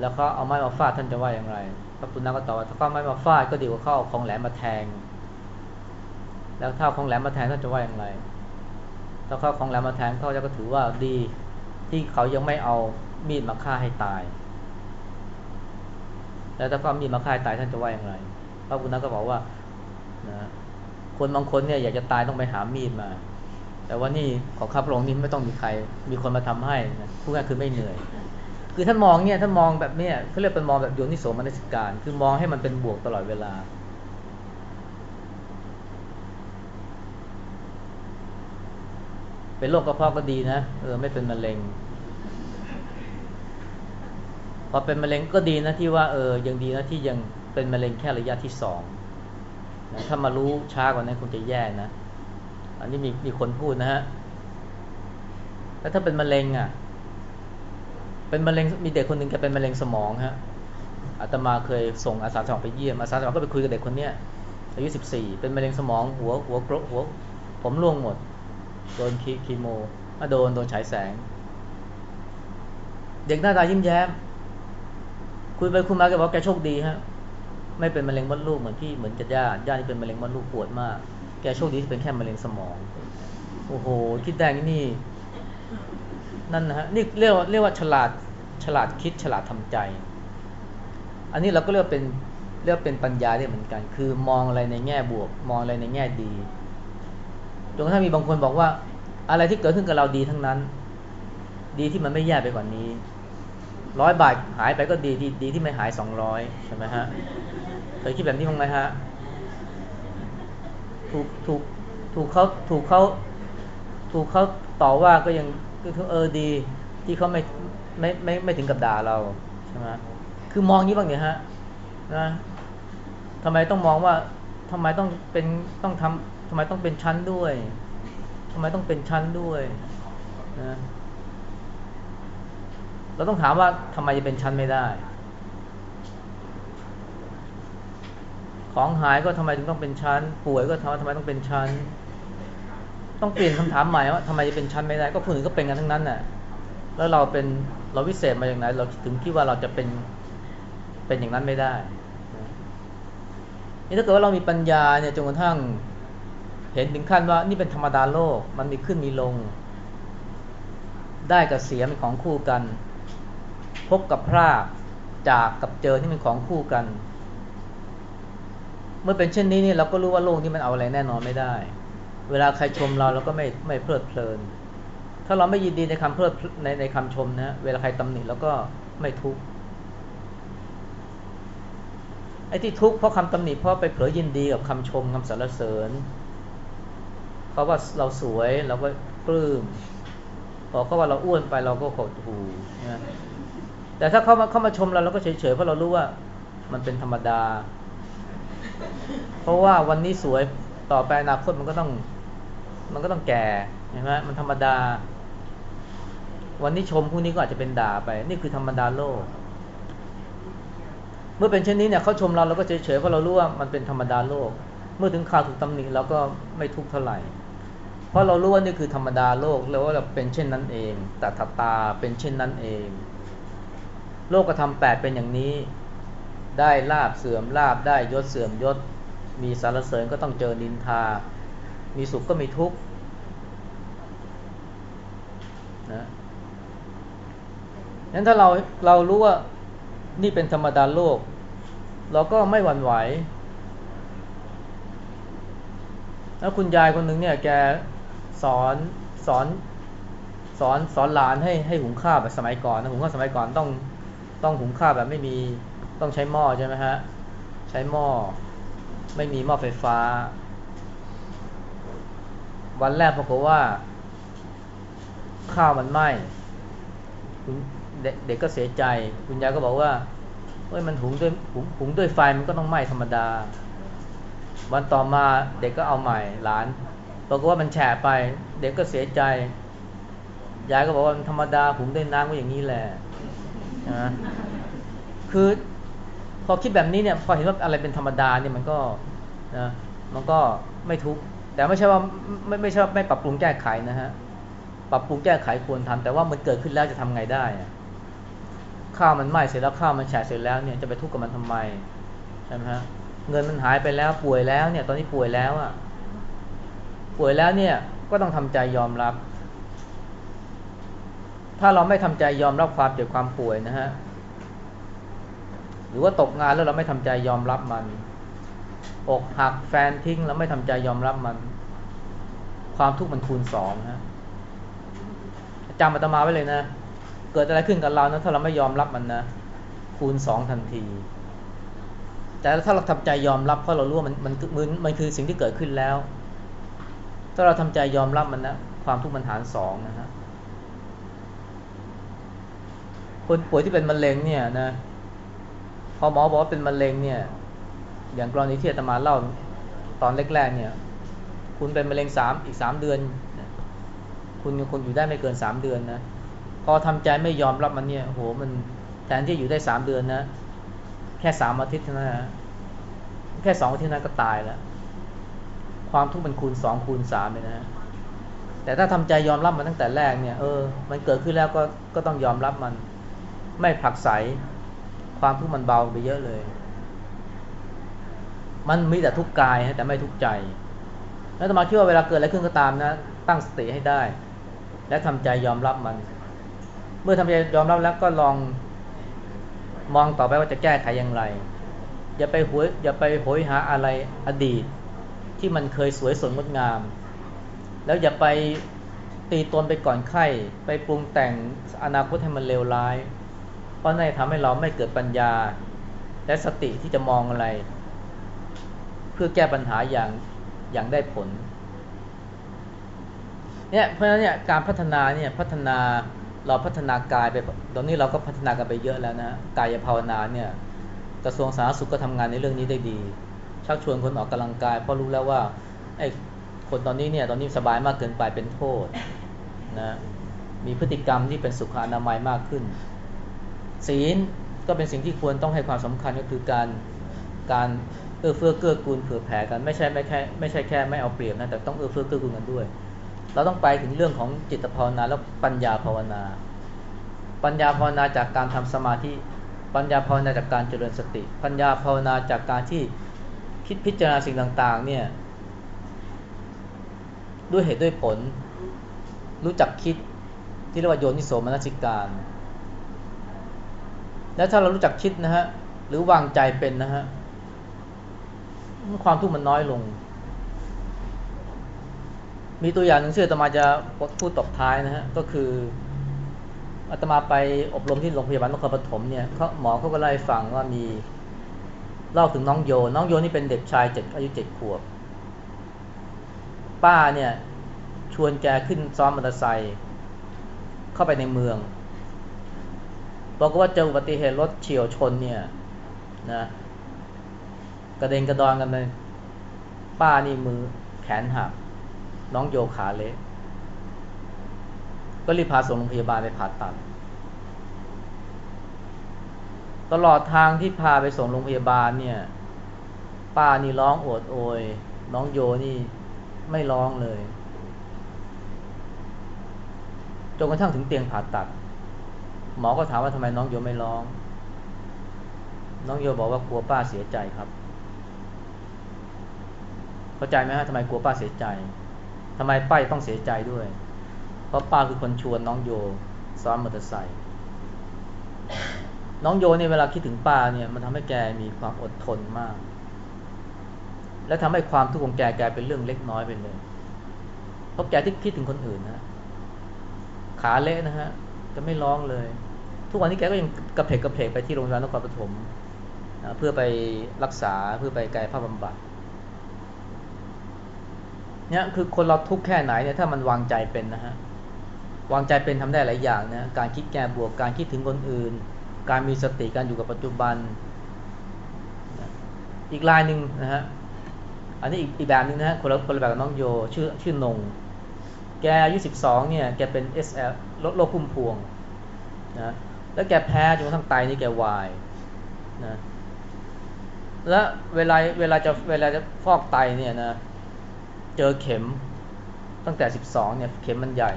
แล้วเขาเอาไม้มาฟาดท่านจะว่าอย่างไรพระปุณณะก็ตอบว่าถ้าเขาไม้มาฟาดก็ดีกว่าเขาเอาของแหลมมาแทง แล้วถ้าของแหลมมาแทงท่านจะว่าอย่างไร ถ้าเขาของแหลมมาแทงเขาจะก็ถือว่าดี ที่เขายังไม่เอามีดมาฆ่าให้ตาย แล้วถ้าเขามีดมาฆ่าให้ตายท่านจะว่าอย่างไร พระพุทธก็บอกว่านะคนบางคนเนี่ยอยากจะตายต้องไปหามีดมา แต่ว่านี่ของข้าพระองค์นี่ไม่ต้องมีใคร มีคนมาทำให้นะผู้ง่ายคือไม่เหนื่อย คือท่านมองเนี่ยท่านมองแบบเนี้ยเขาเรียกเป็นมองแบบโยนิโสมนสิการ คือมองให้มันเป็นบวกตลอดเวลา เป็นโรคกระเพาะก็ดีนะเออไม่เป็นมะเร็งพอเป็นมะเร็งก็ดีนะที่ว่าเออยังดีนะที่ยังเป็นมะเร็งแค่ระยะที่สองนะถ้ามารู้ช้ากว่านั้นคงจะแย่นะ อันนี้มีมีคนพูดนะฮะ แล้วถ้าเป็นมะเร็งอะ เป็นมะเร็งมีเด็กคนหนึ่งแกเป็นมะเร็งสมองฮะอาตมาเคยส่งอาสาสมัครไปเยี่ยมอาสาสมัครก็ไปคุยกับเด็กคนเนี้ยอายุสิบสี่เป็นมะเร็งสมองหัวหัวกรหัว ผมร่วงหมด โดนคีโมโดนโดนฉายแสง เด็กหน้าตายิ้มแย้ม คุยไปคุยมาแกบอกแกโชคดีฮะไม่เป็นมะเร็งมดลูกเหมือนที่เหมือนจะญาติญาติที่เป็นมะเร็งมดลูกปวดมาก แกโชคดีที่เป็นแค่มะเร็งสมอง โอ้โห คิดได้นี่ นั่นนะฮะ นี่เรียกว่าเรียกว่าฉลาด ฉลาดคิด ฉลาดทำใจ อันนี้เราก็เรียกเป็นเรียกเป็นปัญญาได้เหมือนกัน คือมองอะไรในแง่บวก มองอะไรในแง่ดี จนกระทั่งมีบางคนบอกว่า อะไรที่เกิดขึ้นกับเราดีทั้งนั้น ดีที่มันไม่แย่ไปกว่านี้ ร้อยบาทหายไปก็ดี ดีดีที่ไม่หายสองร้อยใช่ไหมฮะ เคยคิดแบบนี้บ้างไหมฮะ ถูกถูกถูกเขาถูกเขาถูกเขาต่อว่าก็ยังเออดีที่เขาไม่ไม่ไม่ไม่ถึงกับด่าเราใช่ไหมคือมองนี้บ้างเนี่ยฮะนะทำไมต้องมองว่าทำไมต้องเป็นต้องทำทำไมต้องเป็นชั้นด้วยทำไมต้องเป็นชั้นด้วยนะเราต้องถามว่าทำไมจะเป็นชั้นไม่ได้ ของหายก็ทำไมถึงต้องเป็นชั้น ป่วยก็ทำไมทำไมต้องเป็นชั้น ต้องเปลี่ยนคำถามใหม่ว่าทำไมจะเป็นชั้นไม่ได้ ก็คนอื่นก็เป็นกันทั้งนั้นน่ะแล้วเราเป็นเราวิเศษมาอย่างไรเราถึงคิดว่าเราจะเป็นเป็นอย่างนั้นไม่ได้นี่ถ้าเกิดว่าเรามีปัญญาเนี่ยจนกระทั่งเห็นถึงขั้นว่านี่เป็นธรรมดาโลก มันมีขึ้นมีลง ได้กับเสียเป็นของคู่กัน พบกับพรากจากกับเจอที่เป็นของคู่กัน เมื่อเป็นเช่นนี้นี่เราก็รู้ว่าโลกนี้มันเอาอะไรแน่นอนไม่ได้ เวลาใครชมเราเราก็ไม่ไม่เพลิดเพลิน ถ้าเราไม่ยินดีในคำเพลิดในในคำชมนะเวลาใครตำหนิเราก็ไม่ทุกข์ไอ้ที่ทุกข์เพราะคำตำหนิเพราะไปเผลอยินดีกับคำชมคำสรรเสริญเขาว่าเราสวยเราก็ปลื้มพอเขาว่าเราอ้วนไปเราก็หดหูนะแต่ถ้าเขามาเขามาชมเราเราก็เฉยๆเพราะเรารู้ว่ามันเป็นธรรมดา เพราะว่าวันนี้สวยต่อไปอนาคตมันก็ต้อง มันก็ต้องแก่ใช่ไหมมันธรรมดา วันนี้ชมพรุ่งนี้ก็อาจจะเป็นด่าไป นี่คือธรรมดาโลก เมื่อเป็นเช่นนี้เนี่ยเขาชมเราเราก็เฉยๆเพราะเรารู้ว่ามันเป็นธรรมดาโลก เมื่อถึงข่าวถูกตำหนิเราก็ไม่ทุกข์เท่าไหร่ เพราะเรารู้ว่านี่คือธรรมดาโลกแล้วว่าเราเป็นเช่นนั้นเองตถาตาเป็นเช่นนั้นเอง โลกกระทำแปดเป็นอย่างนี้ ได้ลาบเสื่อมลาบได้ยศเสื่อมยศ มีสารเสริญก็ต้องเจอนินทา มีสุขก็มีทุกข์นะงั้นถ้าเราเรารู้ว่านี่เป็นธรรมดาโลก เราก็ไม่หวั่นไหวแล้วคุณยายคนหนึ่งเนี่ยแกสอนสอนสอนสอนหลานให้ให้หุงข้าวแบบสมัยก่อนนะหุงข้าวสมัยก่อนต้องต้องหุงข้าวแบบไม่มี ต้องใช้หม้อใช่ไหมฮะ ใช้หม้อ ไม่มีหม้อไฟฟ้า วันแรกปรากฏว่า ข้าวมันไหม้เด็กเด็กก็เสียใจ คุณยายก็บอกว่าเฮ้ยมันหุงด้วยหุงหุงด้วยไฟมันก็ต้องไหม้ธรรมดา วันต่อมาเด็กก็เอาใหม่หลานบอกว่ามันแฉะไป เด็กก็เสียใจยายก็บอกว่ามันธรรมดาหุงด้วยน้ำก็อย่างนี้แหละนะคือ อคิดแบบนี้เนี่ยพอเห็นว่าอะไรเป็นธรรมดาเนี่ยมันก็นะมันก็ไม่ทุกข์แต่ไม่ใช่ว่าไม่ไม่ใช่ไม่ปรับปรุงแก้ไขนะฮะปรับปรุงแก้ไขควรทำแต่ว่ามันเกิดขึ้นแล้วจะทำไงได้ข้าวมันไหม้เสร็จแล้วข้าวมันแฉะเสร็จแล้วเนี่ยจะไปทุกข์กับมันทำไมใช่ไหมฮะเงินมันหายไปแล้วป่วยแล้วเนี่ยตอนนี้ป่วยแล้วอะป่วยแล้วเนี่ยก็ต้องทำใจยอมรับ ถ้าเราไม่ทำใจยอมรับความเจ็บความป่วยนะฮะ หรือว่าตกงานแล้วเราไม่ทำใจยอมรับมันอกหักแฟนทิ้งแล้วไม่ทำใจยอมรับมัน ความทุกข์มันคูณสองฮะจำอาตมาไว้เลยนะ เกิดอะไรขึ้นกับเรานะถ้าเราไม่ยอมรับมันนะคูณสองทันที แต่ถ้าเราทำใจยอมรับเพราะเรารู้ว่ามันมันมันมันคือสิ่งที่เกิดขึ้นแล้ว ถ้าเราทำใจยอมรับมันนะความทุกข์มันหารสองนะฮะคนป่วยที่เป็นมะเร็งเนี่ยนะ อหมอบอกว่าเป็นมะเร็งเนี่ย อย่างกรณีที่อาตมาเล่าตอนแรกๆเนี่ย คุณเป็นมะเร็งสามอีกสามเดือน คุณคุณอยู่ได้ไม่เกินสามเดือนนะพอทำใจไม่ยอมรับมันเนี่ยโหมันแทนที่อยู่ได้สามเดือนนะ แค่สามอาทิตย์เท่านั้นนะแค่สองอาทิตย์นั้นก็ตายแล้ว ความทุกข์มันคูณสองคูณสามเลยนะแต่ถ้าทำใจยอมรับมันตั้งแต่แรกเนี่ยเออมันเกิดขึ้นแล้วก็ก็ต้องยอมรับมัน ไม่ผลักไส ความทุกข์มันเบาไปเยอะเลย มันมีแต่ทุกข์กายแต่ไม่ทุกข์ใจ แล้วตมาคิว่าเวลาเกิดอะไรขึ้นก็ตามนะ ตั้งสติให้ได้ และทำใจยอมรับมัน เมื่อทำใจยอมรับแล้วก็ลองมองต่อไปว่าจะแก้ไขอย่างไร อย่าไปหวยอย่าไปโหยหาอะไรอดีต ที่มันเคยสวยสดงดงาม แล้วอย่าไปตีตนไปก่อนไข้ ไปปรุงแต่งอนาคตให้มันเลวร้าย เพราะนั่นทำให้เราไม่เกิดปัญญา และสติที่จะมองอะไร เพื่อแก้ปัญหาอย่างอย่างได้ผลเนี่ยเพราะฉะนั้นเนี่ยการพัฒนาเนี่ยพัฒนาเราพัฒนากายไปตอนนี้เราก็พัฒนากันไปเยอะแล้วนะกายภาวนาเนี่ยกระทรวงสาธารณสุขก็ทำงานในเรื่องนี้ได้ดี ชักชวนคนออกกำลังกาย เพราะรู้แล้วว่าไอ้คนตอนนี้เนี่ยตอนนี้สบายมากเกินไปเป็นโทษนะมีพฤติกรรมที่เป็นสุขอนามัยมากขึ้น ศีลก็เป็นสิ่งที่ควรต้องให้ความสำคัญก็คือการการเอื้อเฟื้อเกื้อกูลเผื่อแผ่กันไม่ใช่ไม่แค่ไม่ใช่แค่ไม่เอาเปรียบนะแต่ต้องเอื้อเฟื้อเกื้อกูลกันด้วย เราต้องไปถึงเรื่องของจิตภาวนาแล้วปัญญาภาวนา ปัญญาภาวนาจากการทำสมาธิปัญญาภาวนาจากการเจริญสติ ปัญญาภาวนาจากการที่คิดพิจารณาสิ่งต่างๆเนี่ยด้วยเหตุด้วยผล รู้จักคิดที่เรียกว่าโยนิโสมนสิการ แล้วถ้าเรารู้จักคิดนะฮะหรือวางใจเป็นนะฮะความทุกข์มันน้อยลง มีตัวอย่างหนึ่งที่อาตมาจะพูดตบท้ายนะฮะก็คืออาตมาไปอบรมที่โรงพยาบาลนครปฐมเนี่ยเขาหมอเขาก็เล่าให้ฟังว่ามีเล่าถึงน้องโย น้องโยนี่เป็นเด็กชายเจ็ดอายุเจ็ดขวบ ป้าเนี่ยชวนแกขึ้นซ้อมมอเตอร์ไซค์เข้าไปในเมือง บอกว่าเจออุบัติเหตุรถเฉียวชนเนี่ยนะกระเด็นกระดอนกันเลยป้านี่มือแขนหัก น้องโยขาเละก็รีบพาส่งโรงพยาบาลไปผ่าตัด ตลอดทางที่พาไปส่งโรงพยาบาลเนี่ย ป้านี่ร้องโอดโอย น้องโยนี่ไม่ร้องเลยจนกระทั่งถึงเตียงผ่าตัด หมอก็ถามว่าทำไมน้องโยไม่ร้อง น้องโยบอกว่ากลัวป้าเสียใจครับ เข้าใจไหมฮะทำไมกลัวป้าเสียใจทำไมป้าต้องเสียใจด้วย เพราะป้าคือคนชวนน้องโยซ้อนมอเตอร์ไซค์น้องโยเนี่ยเวลาคิดถึงป้าเนี่ยมันทำให้แกมีความอดทนมาก และทำให้ความทุกข์ของแกแกเป็นเรื่องเล็กน้อยไปเลยเพราะแกที่คิดถึงคนอื่นนะขาเละนะฮะ จะไม่ร้องเลย ทุกวันนี้แกก็ยังกระเพกกระเพกไปที่โรงพยาบาลนครปฐมนะเพื่อไปรักษาเพื่อไปกายภาพบำบัดเนี่ยคือคนเราทุกข์แค่ไหนเนี่ยถ้ามันวางใจเป็นนะฮะวางใจเป็นทำได้หลายอย่างนะการคิดแก้บวกการคิดถึงคนอื่น การมีสติการอยู่กับปัจจุบัน อีกลายหนึ่งนะฮะอันนี้อีกอีกแบบหนึ่งนะฮะคนละคนละแบบกับน้องโยชื่อชื่อนง แกอายุสิบสองเนี่ยแกเป็น SL โรคพุ่มพวงนะแล้วแกแพ้จนกระทั่งไตนี่แกวายนะแล้วเวลาเวลาจะเวลาจะฟอกไตเนี่ยนะเจอเข็มตั้งแต่สิบสองเนี่ยเข็มมันใหญ่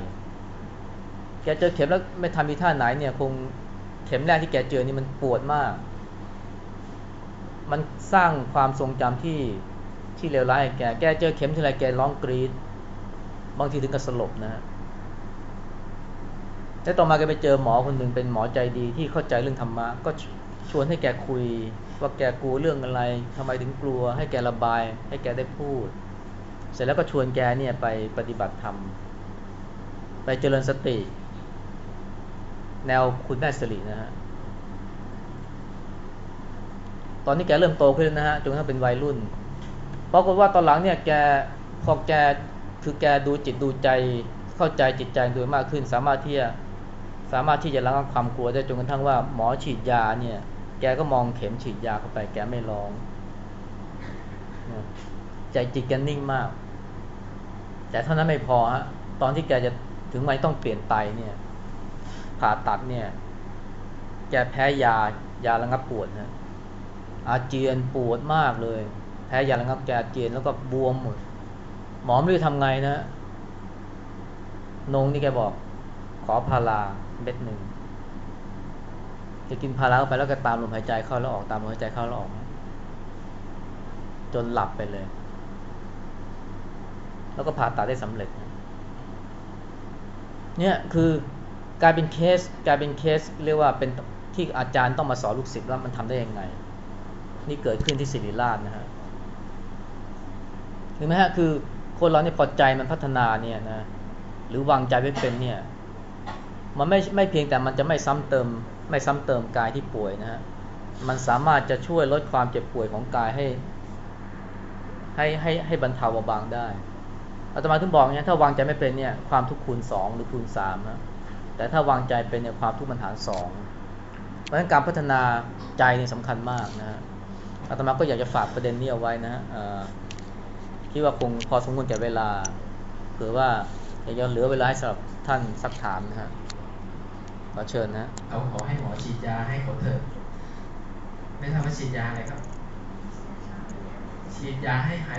แกเจอเข็มแล้วไม่ทำมีท่าไหนเนี่ยคงเข็มแรกที่แกเจอนี่มันปวดมาก มันสร้างความทรงจำที่ที่เลวร้ายแก แกเจอเข็มทีไรแกร้องกรีด บางทีถึงกับสลบนะฮะ แล้วต่อมาแกไปเจอหมอคนหนึ่งเป็นหมอใจดีที่เข้าใจเรื่องธรรมะก็ชวนให้แกคุย ว่าแกกลัวเรื่องอะไรทำไมถึงกลัว ให้แกระบาย ให้แกได้พูด เสร็จแล้วก็ชวนแกเนี่ยไปปฏิบัติธรรมไปเจริญสติ แนวคุณแม่สิรินะฮะตอนนี้แกเริ่มโตขึ้นนะฮะจนกระทั่งเป็นวัยรุ่นปรากฏว่าตอนหลังเนี่ยแกพอแกคือแกดูจิตดูใจเข้าใจจิตใจโดยมากขึ้น สามารถที่จะ สามารถที่จะระงับความกลัวได้จนกระทั่งว่าหมอฉีดยาเนี่ย แกก็มองเข็มฉีดยาเข้าไป แกไม่ร้องใจจิตแกนิ่งมาก แต่เท่านั้นไม่พอฮะตอนที่แกจะถึงวัยต้องเปลี่ยนไตเนี่ย ผ่าตัดเนี่ย แกแพ้ยายาระงับปวดนะอาเจียนปวดมากเลย แพ้ยาระงับแกอาเจียนแล้วก็บวมหมดหมอไม่รู้ทำไงนะนงนี่แกบอก ขอพารา เม็ดหนึ่งจะกินพาราเข้าไปแล้วก็ตามลมหายใจเข้าแล้วออกตามลมหายใจเข้าแล้วออก จนหลับไปเลย แล้วก็ผ่าตัดได้สำเร็จ เนี่ยคือกลายเป็นเคสกลายเป็นเคสเรียกว่าเป็นที่อาจารย์ต้องมาสอนลูกศิษย์ว่ามันทำได้ยังไง นี่เกิดขึ้นที่ศิริราชนะฮะเห็นไหมฮะคือคนเราเนี่ยพอใจมันพัฒนาเนี่ยนะหรือวางใจไว้เป็นเนี่ย มันไม่ไม่เพียงแต่มันจะไม่ซ้ำเติม ไม่ซ้ำเติมกายที่ป่วยนะฮะมันสามารถจะช่วยลดความเจ็บป่วยของกายให้ ให้ให้ให้บรรเทาเบาบางได้อาตมาถึงบอกเนี่ยถ้าวางใจไม่เป็นเนี่ยความทุกข์คูณสองหรือคูณสามนะแต่ถ้าวางใจเป็นเนี่ยความทุกข์มันหารสองเพราะฉะนั้นการพัฒนาใจนี่สำคัญมากนะฮะอาตมาก็อยากจะฝากประเด็นนี้เอาไว้นะฮะคิดว่าคงพอสมควรแก่เวลาเผื่อว่าอยากจะเหลือเวลาให้สำหรับท่านสักถามนะฮะ ขอเชิญนะ
เขาขอให้หมอฉีดยาให้เขาเถอะไม่ทำว่าฉีดยาอะไรครับ ฉีดยาให้หาย